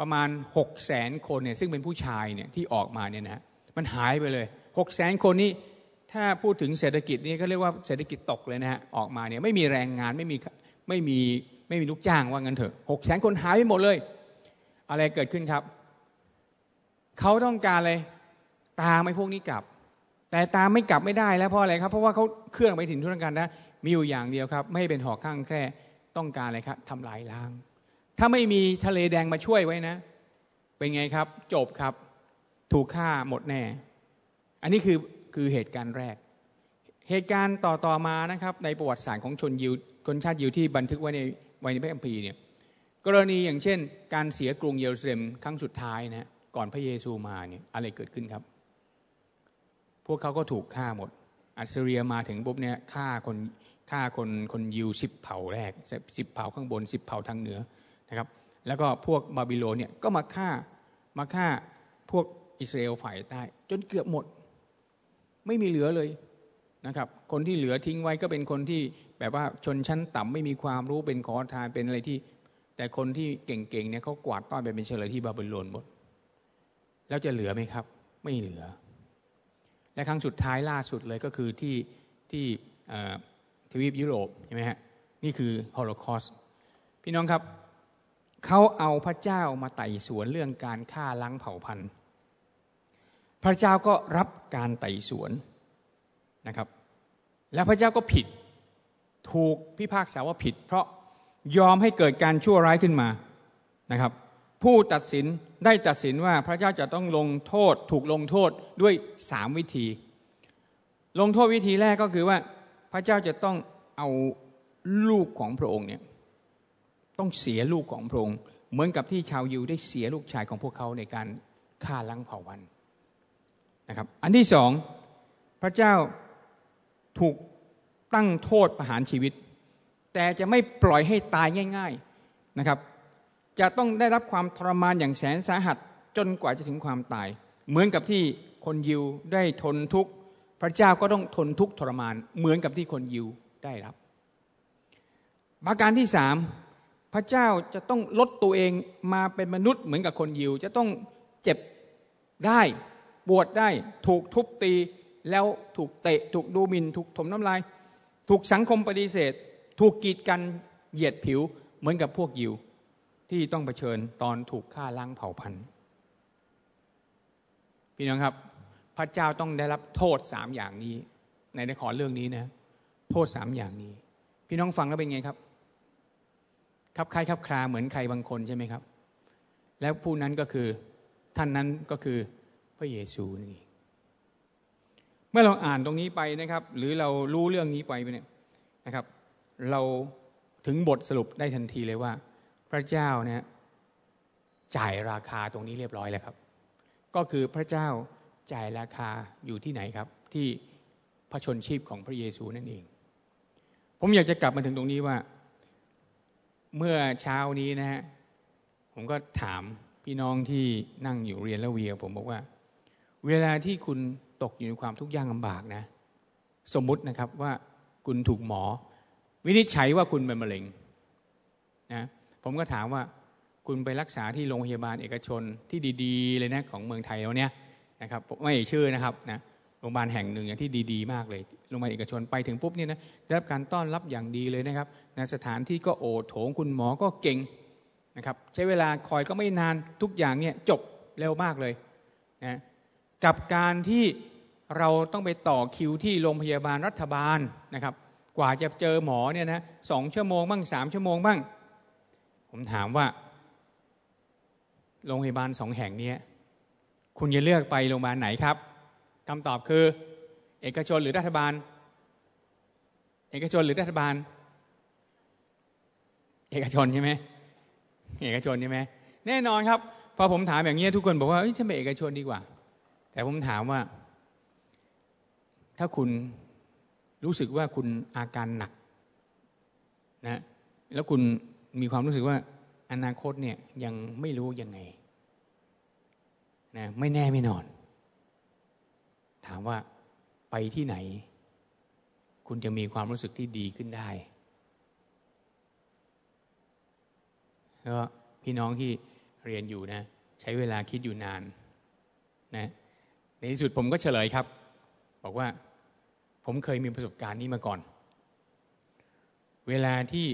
ประมาณหกแสนคนเนี่ยซึ่งเป็นผู้ชายเนี่ยที่ออกมาเนี่ยนะมันหายไปเลยหกแสนคนนี้ถ้าพูดถึงเศรษฐกิจนี่ก็เรียกว่าเศรษฐกิจตกเลยนะฮะออกมาเนี่ยไม่มีแรงงานไม่มีไม่มีไม่มีลูกจ้างว่างั้นเถอะหกแสนคนหายไปหมดเลย อะไรเกิดขึ้นครับ เขาต้องการอะไรตามไอ้พวกนี้กลับ แต่ตามไม่กลับไม่ได้แล้วเพราะอะไรครับ เพราะว่าเขาเคลื่อนไปถึงทุนการนะมีอยู่อย่างเดียวครับ ไม่เป็นหอกข้างแคร่ต้องการอะไรครับทำลายล้าง ถ้าไม่มีทะเลแดงมาช่วยไว้นะ เป็นไงครับ จบครับ ถูกฆ่าหมดแน่ อันนี้คือคือเหตุการณ์แรก เหตุการณ์ต่อต่อมานะครับ ในประวัติศาสตร์ของชนยิวคนชาติยิวที่บันทึกไว้ในไว้ในพระคัมภีร์เนี่ยกรณีอย่างเช่น การเสียกรุงเยรูซาเล็มครั้งสุดท้ายนะ ก่อนพระเยซูมาเนี่ยอะไรเกิดขึ้นครับ พวกเขาก็ถูกฆ่าหมด อัสเรียมาถึงปุ๊บเนี่ยฆ่าคนฆ่าคนคนยิวสิบเผ่าแรกสิบเผ่าข้างบนสิบเผ่าทางเหนือนะครับ แล้วก็พวกบาบิโลนเนี่ยก็มาฆ่ามาฆ่าพวกอิสราเอลฝ่ายใต้ จนเกือบหมด ไม่มีเหลือเลยนะครับ คนที่เหลือทิ้งไว้ก็เป็นคนที่แบบว่าชนชั้นต่ำไม่มีความรู้เป็นขอทานเป็นอะไรที่ แต่คนที่เก่งๆเนี่ยเขากวาดต้อนไปเป็นเฉลยที่บาบิโลนหมด แล้วจะเหลือไหมครับ ไม่เหลือ และครั้งสุดท้ายล่าสุดเลยก็คือที่ที่ทวีปยุโรปใช่ไหมฮะนี่คือโฮโลคอสพี่น้องครับเขาเอาพระเจ้ามาไต่สวนเรื่องการฆ่าล้างเผ่าพันธุ์ พระเจ้าก็รับการไต่สวนนะครับ แล้วพระเจ้าก็ผิดถูกพิพากษาว่าผิด เพราะยอมให้เกิดการชั่วร้ายขึ้นมานะครับ ผู้ตัดสิน ได้ตัดสินว่าพระเจ้าจะต้องลงโทษถูกลงโทษด้วยสามวิธี ลงโทษวิธีแรกก็คือว่า พระเจ้าจะต้องเอาลูกของพระองค์เนี่ยต้องเสียลูกของพระองค์เหมือนกับที่ชาวยิวได้เสียลูกชายของพวกเขาในการฆ่าล้างเผ่าพันธุ์นะครับ อันที่สองพระเจ้าถูกตั้งโทษประหารชีวิต แต่จะไม่ปล่อยให้ตายง่าย ๆนะครับ จะต้องได้รับความทรมานอย่างแสนสาหัสจนกว่าจะถึงความตาย เหมือนกับที่คนยิวได้ทนทุกข์พระเจ้าก็ต้องทนทุกข์ทรมาน เหมือนกับที่คนยิวได้รับประการที่สามพระเจ้าจะต้องลดตัวเองมาเป็นมนุษย์เหมือนกับคนยิว จะต้องเจ็บได้ปวดได้ถูกทุบตี แล้วถูกเตะ ถูกดูหมินถูกถมน้ำลาย ถูกสังคมปฏิเสธ ถูกกีดกันเหยียดผิวเหมือนกับพวกยิว ที่ต้องเผชิญตอนถูกฆ่าล้างเผ่าพันธุ์พี่น้องครับ พระเจ้าต้องได้รับโทษสามอย่างนี้ ในในขอเรื่องนี้นะ โทษสามอย่างนี้ พี่น้องฟังแล้วเป็นไงครับคับคล้ายคับคลาเหมือนใครบางคนใช่ไหมครับ แล้วผู้นั้นก็คือท่านนั้นก็คือพระเยซูนี่เมื่อเราอ่านตรงนี้ไปนะครับ หรือเรารู้เรื่องนี้ไปเนี่ยนะครับ เราถึงบทสรุปได้ทันทีเลยว่า ระเจ้าเนี่ยจ่ายราคาตรงนี้เรียบร้อยแล้วครับ ก็คือพระเจ้าจ่ายราคาอยู่ที่ไหนครับ ที่พระชนชีพของพระเยซูนั่นเอง ผมอยากจะกลับมาถึงตรงนี้ว่า เมื่อเช้านี้นะฮะผมก็ถามพี่น้องที่นั่งอยู่เรียนแล้วเวียผมบอกว่า เวลาที่คุณตกอยู่ในความทุกข์ยากลำบากนะ สมมุตินะครับว่าคุณถูกหมอ วินิจฉัยว่าคุณเป็นมะเร็งนะ ผมก็ถามว่าคุณไปรักษาที่โรงพยาบาลเอกชนที่ดีๆ เลยนะของเมืองไทยเราเนี่ยนะครับไม่ชื่อนะครับนะโรงพยาบาลแห่งหนึ่งที่ดีๆ มากเลยโรงพยาบาลเอกชนไปถึงปุ๊บเนี่ยนะได้รับการต้อนรับอย่างดีเลยนะครับนะสถานที่ก็โอโถงคุณหมอก็เก่งนะครับใช้เวลาคอยก็ไม่นานทุกอย่างเนี่ยจบเร็วมากเลยนะกับการที่เราต้องไปต่อคิวที่โรงพยาบาลรัฐบาลนะครับ กว่าจะเจอหมอเนี่ยนะสองชั่วโมงบ้างสามชั่วโมงบ้าง ผมถามว่าโรงพยาบาลสองแห่งนี้คุณจะเลือกไปโรงพยาบาลไหนครับคำตอบคือ เอกชนหรือรัฐบาล เอกชนหรือรัฐบาล เอกชนใช่ไหมเอกชนใช่ไหมแน่นอนครับพอผมถามอย่างนี้ทุกคนบอกว่าฉันไปเอกชนดีกว่า แต่ผมถามว่า ถ้าคุณรู้สึกว่าคุณอาการหนักนะแล้วคุณ มีความรู้สึกว่าอนาคตเนี่ยยังไม่รู้ยังไงนะไม่แน่ไม่นอน ถามว่าไปที่ไหน คุณจะมีความรู้สึกที่ดีขึ้นได้แล้วพี่น้องที่เรียนอยู่นะ ใช้เวลาคิดอยู่นานนะในที่สุดผมก็เฉลยครับ บอกว่า ผมเคยมีประสบการณ์นี้มาก่อน เวลาที่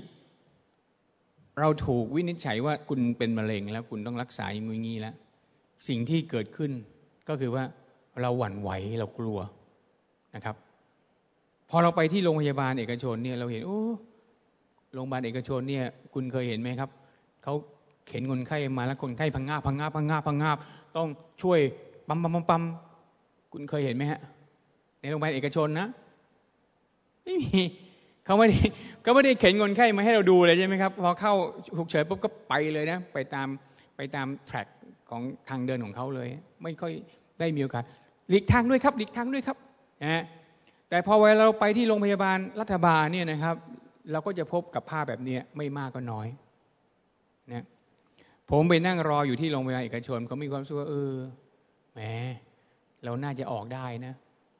เราถูกวินิจฉัยว่าคุณเป็นมะเร็งแล้วคุณต้องรักษาอย่างงี้แล้วสิ่งที่เกิดขึ้นก็คือว่าเราหวั่นไหวเรากลัวนะครับ พอเราไปที่โรงพยาบาลเอกชนเนี่ยเราเห็นโอ้โรงพยาบาลเอกชนเนี่ยคุณเคยเห็นไหมครับเขาเข็นคนไข้มาแล้วคนไข้พังงาพังงาพังงาพังงาต้องช่วยปั๊มปั๊มปั๊มปั๊มคุณเคยเห็นไหมฮะในโรงพยาบาลเอกชนนะไม่มี เขาไม่ได้เขาไม่ได้เข็นคนไข้มาให้เราดูเลยใช่ไหมครับพอเข้าฉุกเฉินปุ๊บก็ไปเลยนะไปตามไปตามแทร็กของทางเดินของเขาเลย ไม่ค่อยได้มีโอกาสหลีกทางด้วยครับหลีกทางด้วยครับนะแต่พอเวลาเราไปที่โรงพยาบาลรัฐบาลเนี่ยนะครับ เราก็จะพบกับภาพแบบนี้ไม่มากก็น้อยนะผมไปนั่งรออยู่ที่โรงพยาบาลเอกชนเขามีความสุขว่าเออแหมเราน่าจะออกได้นะ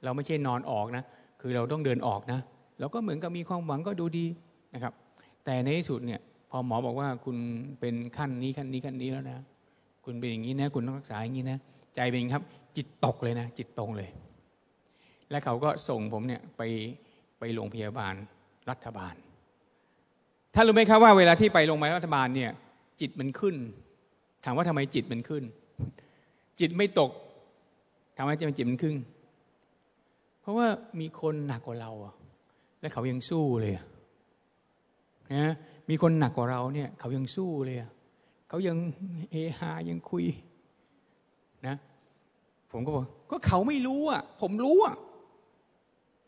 เราไม่ใช่นอนออกนะ คือเราต้องเดินออกนะ เราก็เหมือนกับมีความหวังก็ดูดีนะครับ แต่ในที่สุดเนี่ยพอหมอบอกว่าคุณเป็นขั้นนี้ขั้นนี้ขั้นนี้แล้วนะ คุณเป็นอย่างนี้นะ คุณต้องรักษาอย่างนี้นะ ใจเป็นครับ จิตตกเลยนะ จิตตรงเลย และเขาก็ส่งผมเนี่ยไปไปโรงพยาบาลรัฐบาลท่านรู้ไหมครับว่าเวลาที่ไปโรงพยาบาลรัฐบาลเนี่ย จิตมันขึ้น ถามว่าทำไมจิตมันขึ้น จิตไม่ตกถามว่าจะเป็นจิตมันขึ้น เพราะว่ามีคนหนักกว่าเราอะ และเขายังสู้เลยนะมีคนหนักกว่าเราเนี่ย เขายังสู้เลยเขายังเฮฮายังคุย นะ ผมก็บอกก็เขาไม่รู้อะ ผมรู้อะ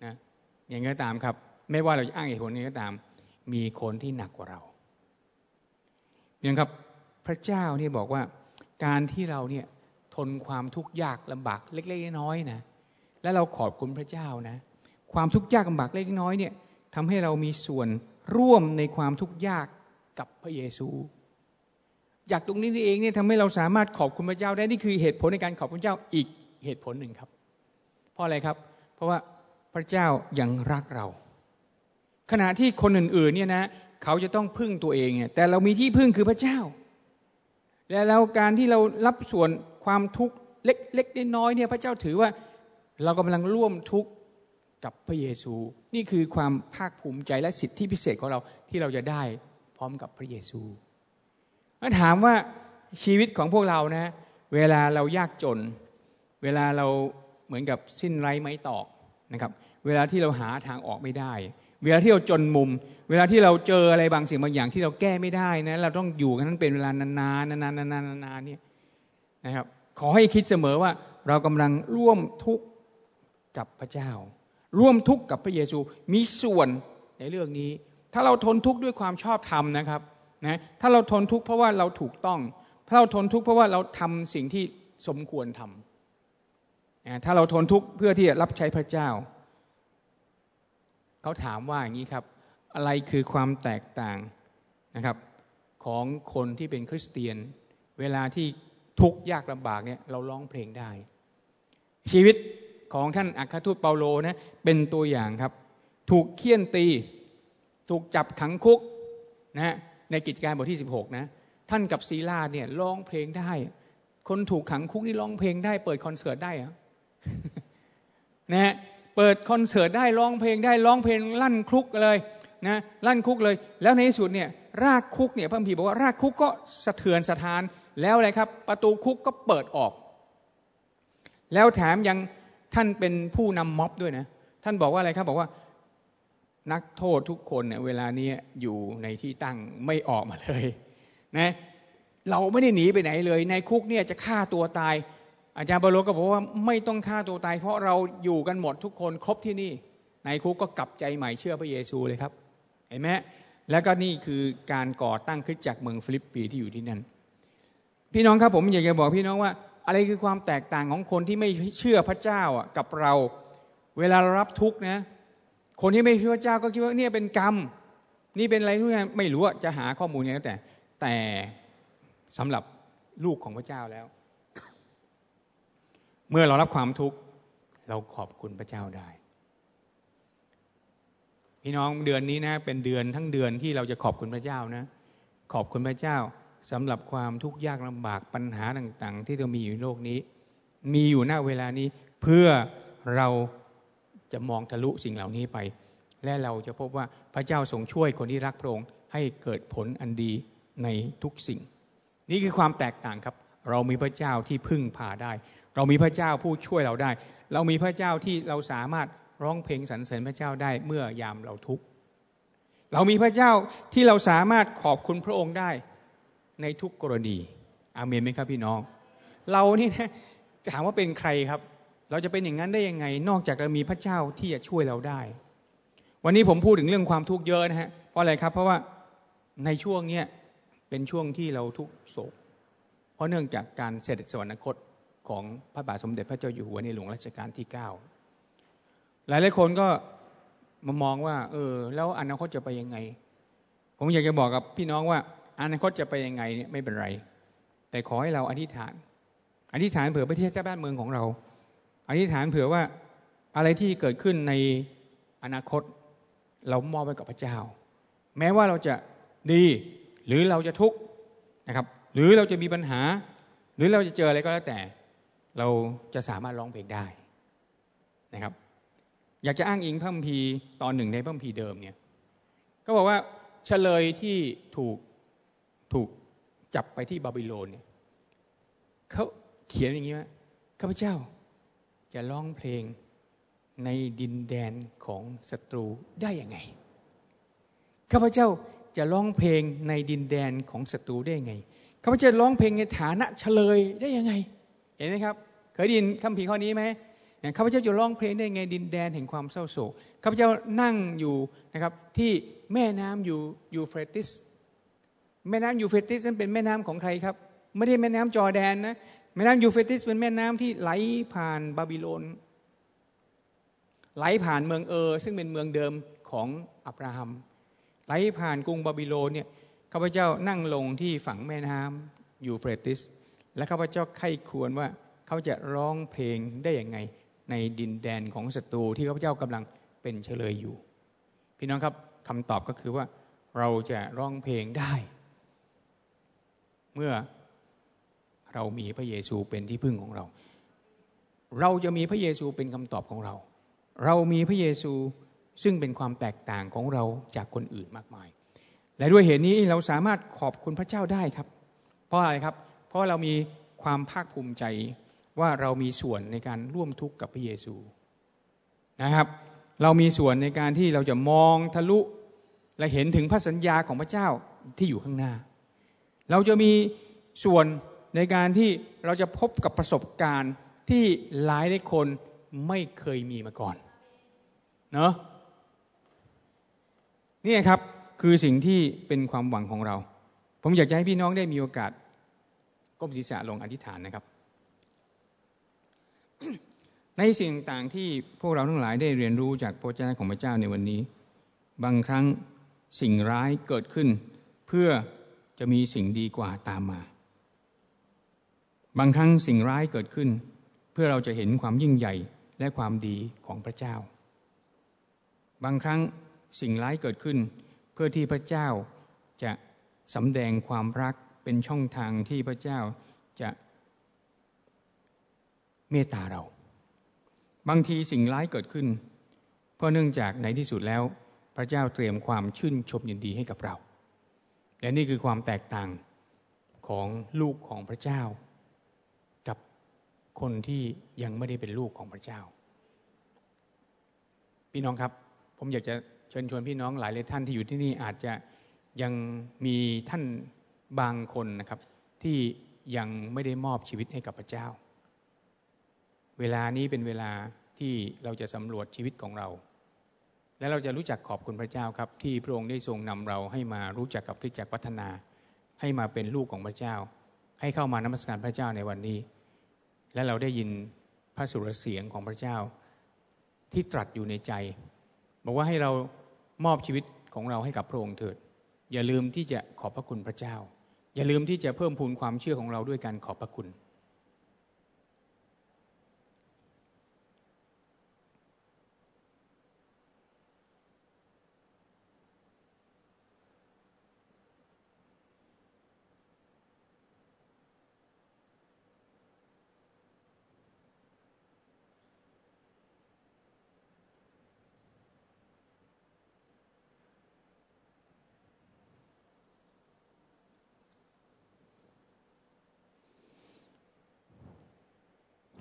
นะอย่างก็ตามครับ ไม่ว่าเราจะอ้างเหตุผลนี้ก็ตาม มีคนที่หนักกว่าเราเนี่ยครับ พระเจ้าเนี่ยบอกว่า การที่เราเนี่ยทนความทุกข์ยากลำบากเล็กๆน้อยๆนะ และเราขอบคุณพระเจ้านะ ความทุกข์ยากลำบากเล็กน้อยเนี่ยทำให้เรามีส่วนร่วมในความทุกข์ยากกับพระเยซู จากตรงนี้นี่เองเนี่ยทำให้เราสามารถขอบคุณพระเจ้าได้นี่คือเหตุผลในการขอบคุณเจ้าอีกเหตุผลหนึ่งครับ เพราะอะไรครับ เพราะว่าพระเจ้ายังรักเรา ขณะที่คนอื่นๆเนี่ยนะเขาจะต้องพึ่งตัวเองเนี่ยแต่เรามีที่พึ่งคือพระเจ้า และแล้วการที่เรารับส่วนความทุกข์เล็กๆน้อยๆเนี่ยพระเจ้าถือว่าเรากำลังร่วมทุกข์ กับพระเยซู นี่คือความภาคภูมิใจและสิทธิพิเศษของเราที่เราจะได้พร้อมกับพระเยซูแล้วถามว่าชีวิตของพวกเรานะเวลาเรายากจน เวลาเราเหมือนกับสิ้นไร้ไม้ตอกนะครับเวลาที่เราหาทางออกไม่ได้ เวลาที่เราจนมุม เวลาที่เราเจออะไรบางสิ่งบางอย่างที่เราแก้ไม่ได้นะเราต้องอยู่กันนั้นเป็นเวลานานๆนานๆนานๆนานๆเนี่ยนะครับขอให้คิดเสมอว่าเรากำลังร่วมทุกข์กับพระเจ้า ร่วมทุกข์กับพระเยซูมีส่วนในเรื่องนี้ ถ้าเราทนทุกข์ด้วยความชอบธรรมนะครับนะถ้าเราทนทุกข์เพราะว่าเราถูกต้อง ถ้าเราทนทุกข์เพราะว่าเราทำสิ่งที่สมควรทำถ้าเราทนทุกข์เพื่อที่จะรับใช้พระเจ้า เขาถามว่าอย่างนี้ครับ อะไรคือความแตกต่างนะครับ ของคนที่เป็นคริสเตียน เวลาที่ทุกข์ยากลำบากเนี่ยเราร้องเพลงได้ ชีวิต ของท่านอัครทูตเปาโลนะเป็นตัวอย่างครับ ถูกเคี่ยนตี ถูกจับขังคุกนะในกิจการบทที่ 16นะท่านกับซีลาเนี่ยร้องเพลงได้ คนถูกขังคุกนี่ร้องเพลงได้ เปิดคอนเสิร์ตได้อะนะฮะเปิดคอนเสิร์ตได้ร้องเพลงได้ร้องเพลงลั่นคุกเลยนะลั่นคุกเลย แล้วในที่สุดเนี่ยรากคุกเนี่ยพระพีบอกว่ารากคุกก็สะเทือนสะทานแล้วอะไรครับ ประตูคุกก็เปิดออก แล้วแถมยัง ท่านเป็นผู้นำม็อบด้วยนะ ท่านบอกว่าอะไรครับบอกว่า นักโทษทุกคนเนี่ยเวลานี้อยู่ในที่ตั้งไม่ออกมาเลยนะเราไม่ได้หนีไปไหนเลย ในคุกเนี่ยจะฆ่าตัวตาย อาจารย์บาโลก็บอกว่าไม่ต้องฆ่าตัวตาย เพราะเราอยู่กันหมดทุกคนครบที่นี่ ในคุกก็กลับใจใหม่เชื่อพระเยซูเลยครับเห็นไหมแล้วก็นี่คือการก่อตั้งขึ้นจากเมืองฟิลิปปีที่อยู่ที่นั่น พี่น้องครับผมอยากจะบอกพี่น้องว่า อะไรคือความแตกต่างของคนที่ไม่เชื่อพระเจ้าอะกับเรา เวลาเรารับทุกข์นะ คนที่ไม่เชื่อพระเจ้าก็คิดว่าเนี่ยเป็นกรรม นี่เป็นอะไรนู่นไม่รู้จะหาข้อมูลยังไงแต่ แต่สำหรับลูกของพระเจ้าแล้ว เมื่อเรารับความทุกข์เราขอบคุณพระเจ้าได้ พี่น้องเดือนนี้นะ เป็นเดือนทั้งเดือนที่เราจะขอบคุณพระเจ้านะ ขอบคุณพระเจ้า สำหรับความทุกข์ยากลำบากปัญหาต่างๆ ที่เรามีอยู่ในโลกนี้ มีอยู่หน้าเวลานี้เพื่อเราจะมองทะลุสิ่งเหล่านี้ไป และเราจะพบว่าพระเจ้าทรงช่วยคนที่รักพระองค์ให้เกิดผลอันดีในทุกสิ่ง นี่คือความแตกต่างครับ เรามีพระเจ้าที่พึ่งพาได้ เรามีพระเจ้าผู้ช่วยเราได้ เรามีพระเจ้าที่เราสามารถร้องเพลงสรรเสริญพระเจ้าได้เมื่อยามเราทุกข์เรามีพระเจ้าที่เราสามารถขอบคุณพระองค์ได้ ในทุกกรณีอาเมนไหมครับพี่น้อง เรานี่นะถามว่าเป็นใครครับ เราจะเป็นอย่างนั้นได้ยังไง นอกจากเรามีพระเจ้าที่จะช่วยเราได้ วันนี้ผมพูดถึงเรื่องความทุกข์เยอะนะฮะเพราะอะไรครับ เพราะว่าในช่วงเนี้ยเป็นช่วงที่เราทุกโศก เพราะเนื่องจากการเสด็จสวรรคตของพระบาทสมเด็จพระเจ้าอยู่หัวในหลวงรัชกาลที่เก้าหลายหลายคนก็มามองว่า เออ แล้วอนาคตจะไปยังไง ผมอยากจะบอกกับพี่น้องว่า อนาคตจะไปยังไงเนี่ยไม่เป็นไร แต่ขอให้เราอธิษฐาน อธิษฐานเผื่อประเทศชาติบ้านเมืองของเรา อธิษฐานเผื่อว่าอะไรที่เกิดขึ้นในอนาคตเรามอบไว้กับพระเจ้า แม้ว่าเราจะดีหรือเราจะทุกข์นะครับ หรือเราจะมีปัญหา หรือเราจะเจออะไรก็แล้วแต่ เราจะสามารถร้องเพลงได้นะครับ อยากจะอ้างอิงพระคัมภีร์ตอนหนึ่งในพระคัมภีร์เดิมเนี่ยก็บอกว่าเฉลยที่ถูก ถูกจับไปที่บาบิโลนเนี่ยเขาเขียนอย่างนี้ว่าข้าพเจ้าจะร้องเพลงในดินแดนของศัตรูได้ยังไงข้าพเจ้าจะร้องเพลงในดินแดนของศัตรูได้ยังไงข้าพเจ้าร้องเพลงในฐานะเชลยได้ยังไง เห็นไหมครับ เคยได้ยินคัมภีร์ข้อนี้ไหมข้าพเจ้าจะร้องเพลงได้ไงดินแดนแห่งความเศร้าโศกข้าพเจ้านั่งอยู่นะครับที่แม่น้ำอยู่ยูเฟรติส แม่น้ำยูเฟรติสนั้นเป็นแม่น้ำของใครครับ ไม่ได้แม่น้ำจอร์แดนนะแม่น้ำยูเฟรติสเป็นแม่น้ำที่ไหลผ่านบาบิโลน ไหลผ่านเมืองเออร์ ซึ่งเป็นเมืองเดิมของอับราฮัม ไหลผ่านกรุงบาบิโลนเนี่ยข้าพเจ้านั่งลงที่ฝั่งแม่น้ำยูเฟรติส และข้าพเจ้าไข้ควรว่าเขาจะร้องเพลงได้อย่างไง ในดินแดนของศัตรูที่ข้าพเจ้ากำลังเป็นเฉลยอยู่ พี่น้องครับคำตอบก็คือว่าเราจะร้องเพลงได้ เมื่อเรามีพระเยซูเป็นที่พึ่งของเรา เราจะมีพระเยซูเป็นคำตอบของเรา เรามีพระเยซูซึ่งเป็นความแตกต่างของเราจากคนอื่นมากมาย และด้วยเหตุนี้เราสามารถขอบคุณพระเจ้าได้ครับ เพราะอะไรครับ เพราะเรามีความภาคภูมิใจว่าเรามีส่วนในการร่วมทุกข์กับพระเยซูนะครับ เรามีส่วนในการที่เราจะมองทะลุและเห็นถึงพระสัญญาของพระเจ้าที่อยู่ข้างหน้า เราจะมีส่วนในการที่เราจะพบกับประสบการณ์ที่หลายหลายคนไม่เคยมีมาก่อนเนาะนี่ครับคือสิ่งที่เป็นความหวังของเรา ผมอยากจะให้พี่น้องได้มีโอกาสก้มศีรษะลงอธิษฐานนะครับ ในสิ่งต่างที่พวกเราทั้งหลายได้เรียนรู้จากพระเจ้าของพระเจ้าในวันนี้ บางครั้งสิ่งร้ายเกิดขึ้นเพื่อ จะมีสิ่งดีกว่าตามมา บางครั้งสิ่งร้ายเกิดขึ้น เพื่อเราจะเห็นความยิ่งใหญ่และความดีของพระเจ้า บางครั้งสิ่งร้ายเกิดขึ้น เพื่อที่พระเจ้าจะสำแดงความรักเป็นช่องทางที่พระเจ้าจะเมตตาเรา บางทีสิ่งร้ายเกิดขึ้น เพราะเนื่องจากในที่สุดแล้ว พระเจ้าเตรียมความชื่นชมยินดีให้กับเรา และนี่คือความแตกต่างของลูกของพระเจ้า กับคนที่ยังไม่ได้เป็นลูกของพระเจ้า พี่น้องครับ ผมอยากจะเชิญชวนพี่น้องหลายเลายท่านที่อยู่ที่นี่อาจจะยังมีท่านบางคนนะครับ ที่ยังไม่ได้มอบชีวิตให้กับพระเจ้า เวลานี้เป็นเวลาที่เราจะสำรวจชีวิตของเรา และเราจะรู้จักขอบคุณพระเจ้าครับ ที่พระองค์ได้ทรงนำเราให้มารู้จักกับคริสตจักรพัฒนา ให้มาเป็นลูกของพระเจ้า ให้เข้ามานมัสการพระเจ้าในวันนี้ และเราได้ยินพระสุรเสียงของพระเจ้า ที่ตรัสอยู่ในใจ บอกว่าให้เรามอบชีวิตของเราให้กับพระองค์เถิด อย่าลืมที่จะขอบพระคุณพระเจ้า อย่าลืมที่จะเพิ่มพูนความเชื่อของเราด้วยการขอบพระคุณ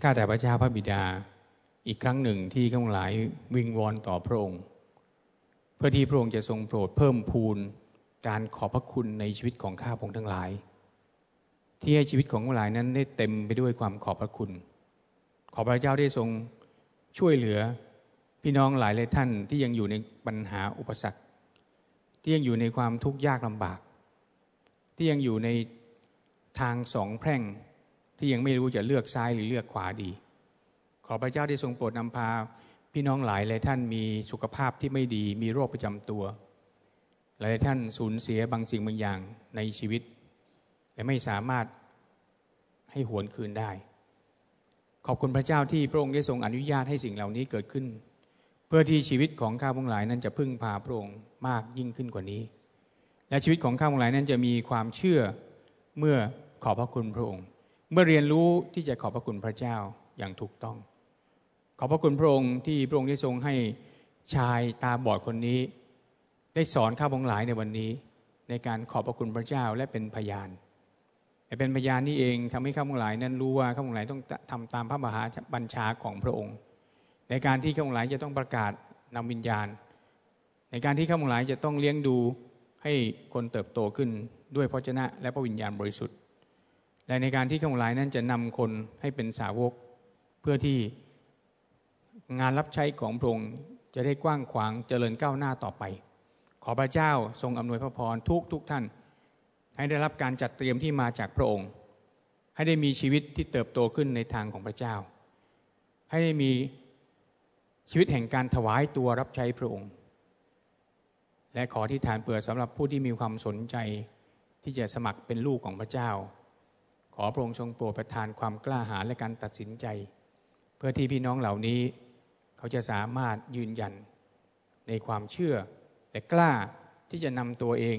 ข้าแต่พระเจ้าพระบิดา อีกครั้งหนึ่งที่ข้าหลายวิงวอนต่อพระองค์ เพื่อที่พระองค์จะทรงโปรดเพิ่มพูนการขอบพระคุณในชีวิตของข้าพงทั้งหลาย ที่ให้ชีวิตของข้าหลายนั้นได้เต็มไปด้วยความขอบพระคุณ ขอพระเจ้าได้ทรงช่วยเหลือพี่น้องหลายหลายท่านที่ยังอยู่ในปัญหาอุปสรรค ที่ยังอยู่ในความทุกข์ยากลำบาก ที่ยังอยู่ในทางสองแพร่ง ที่ยังไม่รู้จะเลือกซ้ายหรือเลือกขวาดี ขอพระเจ้าได้ทรงโปรดนำพา พี่น้องหลายหลายท่านมีสุขภาพที่ไม่ดี มีโรคประจำตัว หลายท่านสูญเสียบางสิ่งบางอย่างในชีวิต และไม่สามารถให้หวนคืนได้ ขอบคุณพระเจ้าที่พระองค์ได้ทรงอนุญาตให้สิ่งเหล่านี้เกิดขึ้น เพื่อที่ชีวิตของข้าพงหลายนั้นจะพึ่งพาพระองค์มากยิ่งขึ้นกว่านี้ และชีวิตของข้าพงหลายนั้นจะมีความเชื่อเมื่อขอบพระคุณพระองค์ เมื่อเรียนรู้ที่จะขอบพระคุณพระเจ้าอย่างถูกต้อง ขอบพระคุณพระองค์ที่พระองค์ได้ทรงให้ชายตาบอดคนนี้ ได้สอนข้าพงหลายในวันนี้ ในการขอบพระคุณพระเจ้าและเป็นพยานแต่เป็นพยานนี้เองทำให้ข้าพงหลายนั้นรู้ว่าข้าพงหลายต้องทำตามพระมหาบัญชาของพระองค์ ในการที่ข้าพงหลายจะต้องประกาศนำวิญญาณ ในการที่ข้าพงหลายจะต้องเลี้ยงดูให้คนเติบโตขึ้นด้วยพระเจ้าและพระวิญญาณบริสุทธิ์ และในการที่ข้าพเจ้านั้นจะนำคนให้เป็นสาวก เพื่อที่งานรับใช้ของพระองค์จะได้กว้างขวางเจริญก้าวหน้าต่อไป ขอพระเจ้าทรงอำนวยพระพรทุกทุกท่าน ให้ได้รับการจัดเตรียมที่มาจากพระองค์ ให้ได้มีชีวิตที่เติบโตขึ้นในทางของพระเจ้า ให้ได้มีชีวิตแห่งการถวายตัวรับใช้พระองค์ และขอที่ฐานเปิดสำหรับผู้ที่มีความสนใจที่จะสมัครเป็นลูกของพระเจ้า อพระองค์ทรงโปรดประทานความกล้าหาญและการตัดสินใจ เพื่อที่พี่น้องเหล่านี้ เขาจะสามารถยืนยันในความเชื่อ และกล้าที่จะนำตัวเอง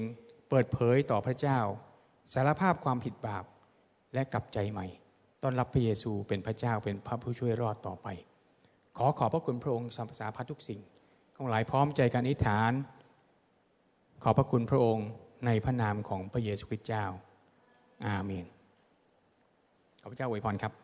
เปิดเผยต่อพระเจ้า สารภาพความผิดบาปและกลับใจใหม่ต้อนรับพระเยซูเป็นพระเจ้าเป็นพระผู้ช่วยรอดต่อไป ขอขอบพระคุณพระองค์สัมภาพัทุกสิ่งของหลายพร้อมใจการอธิษฐาน ขอพระคุณพระองค์ในพระนามของพระเยซูคริสต์เจ้า อาเมน ขอพระเจ้าอวยพรครับ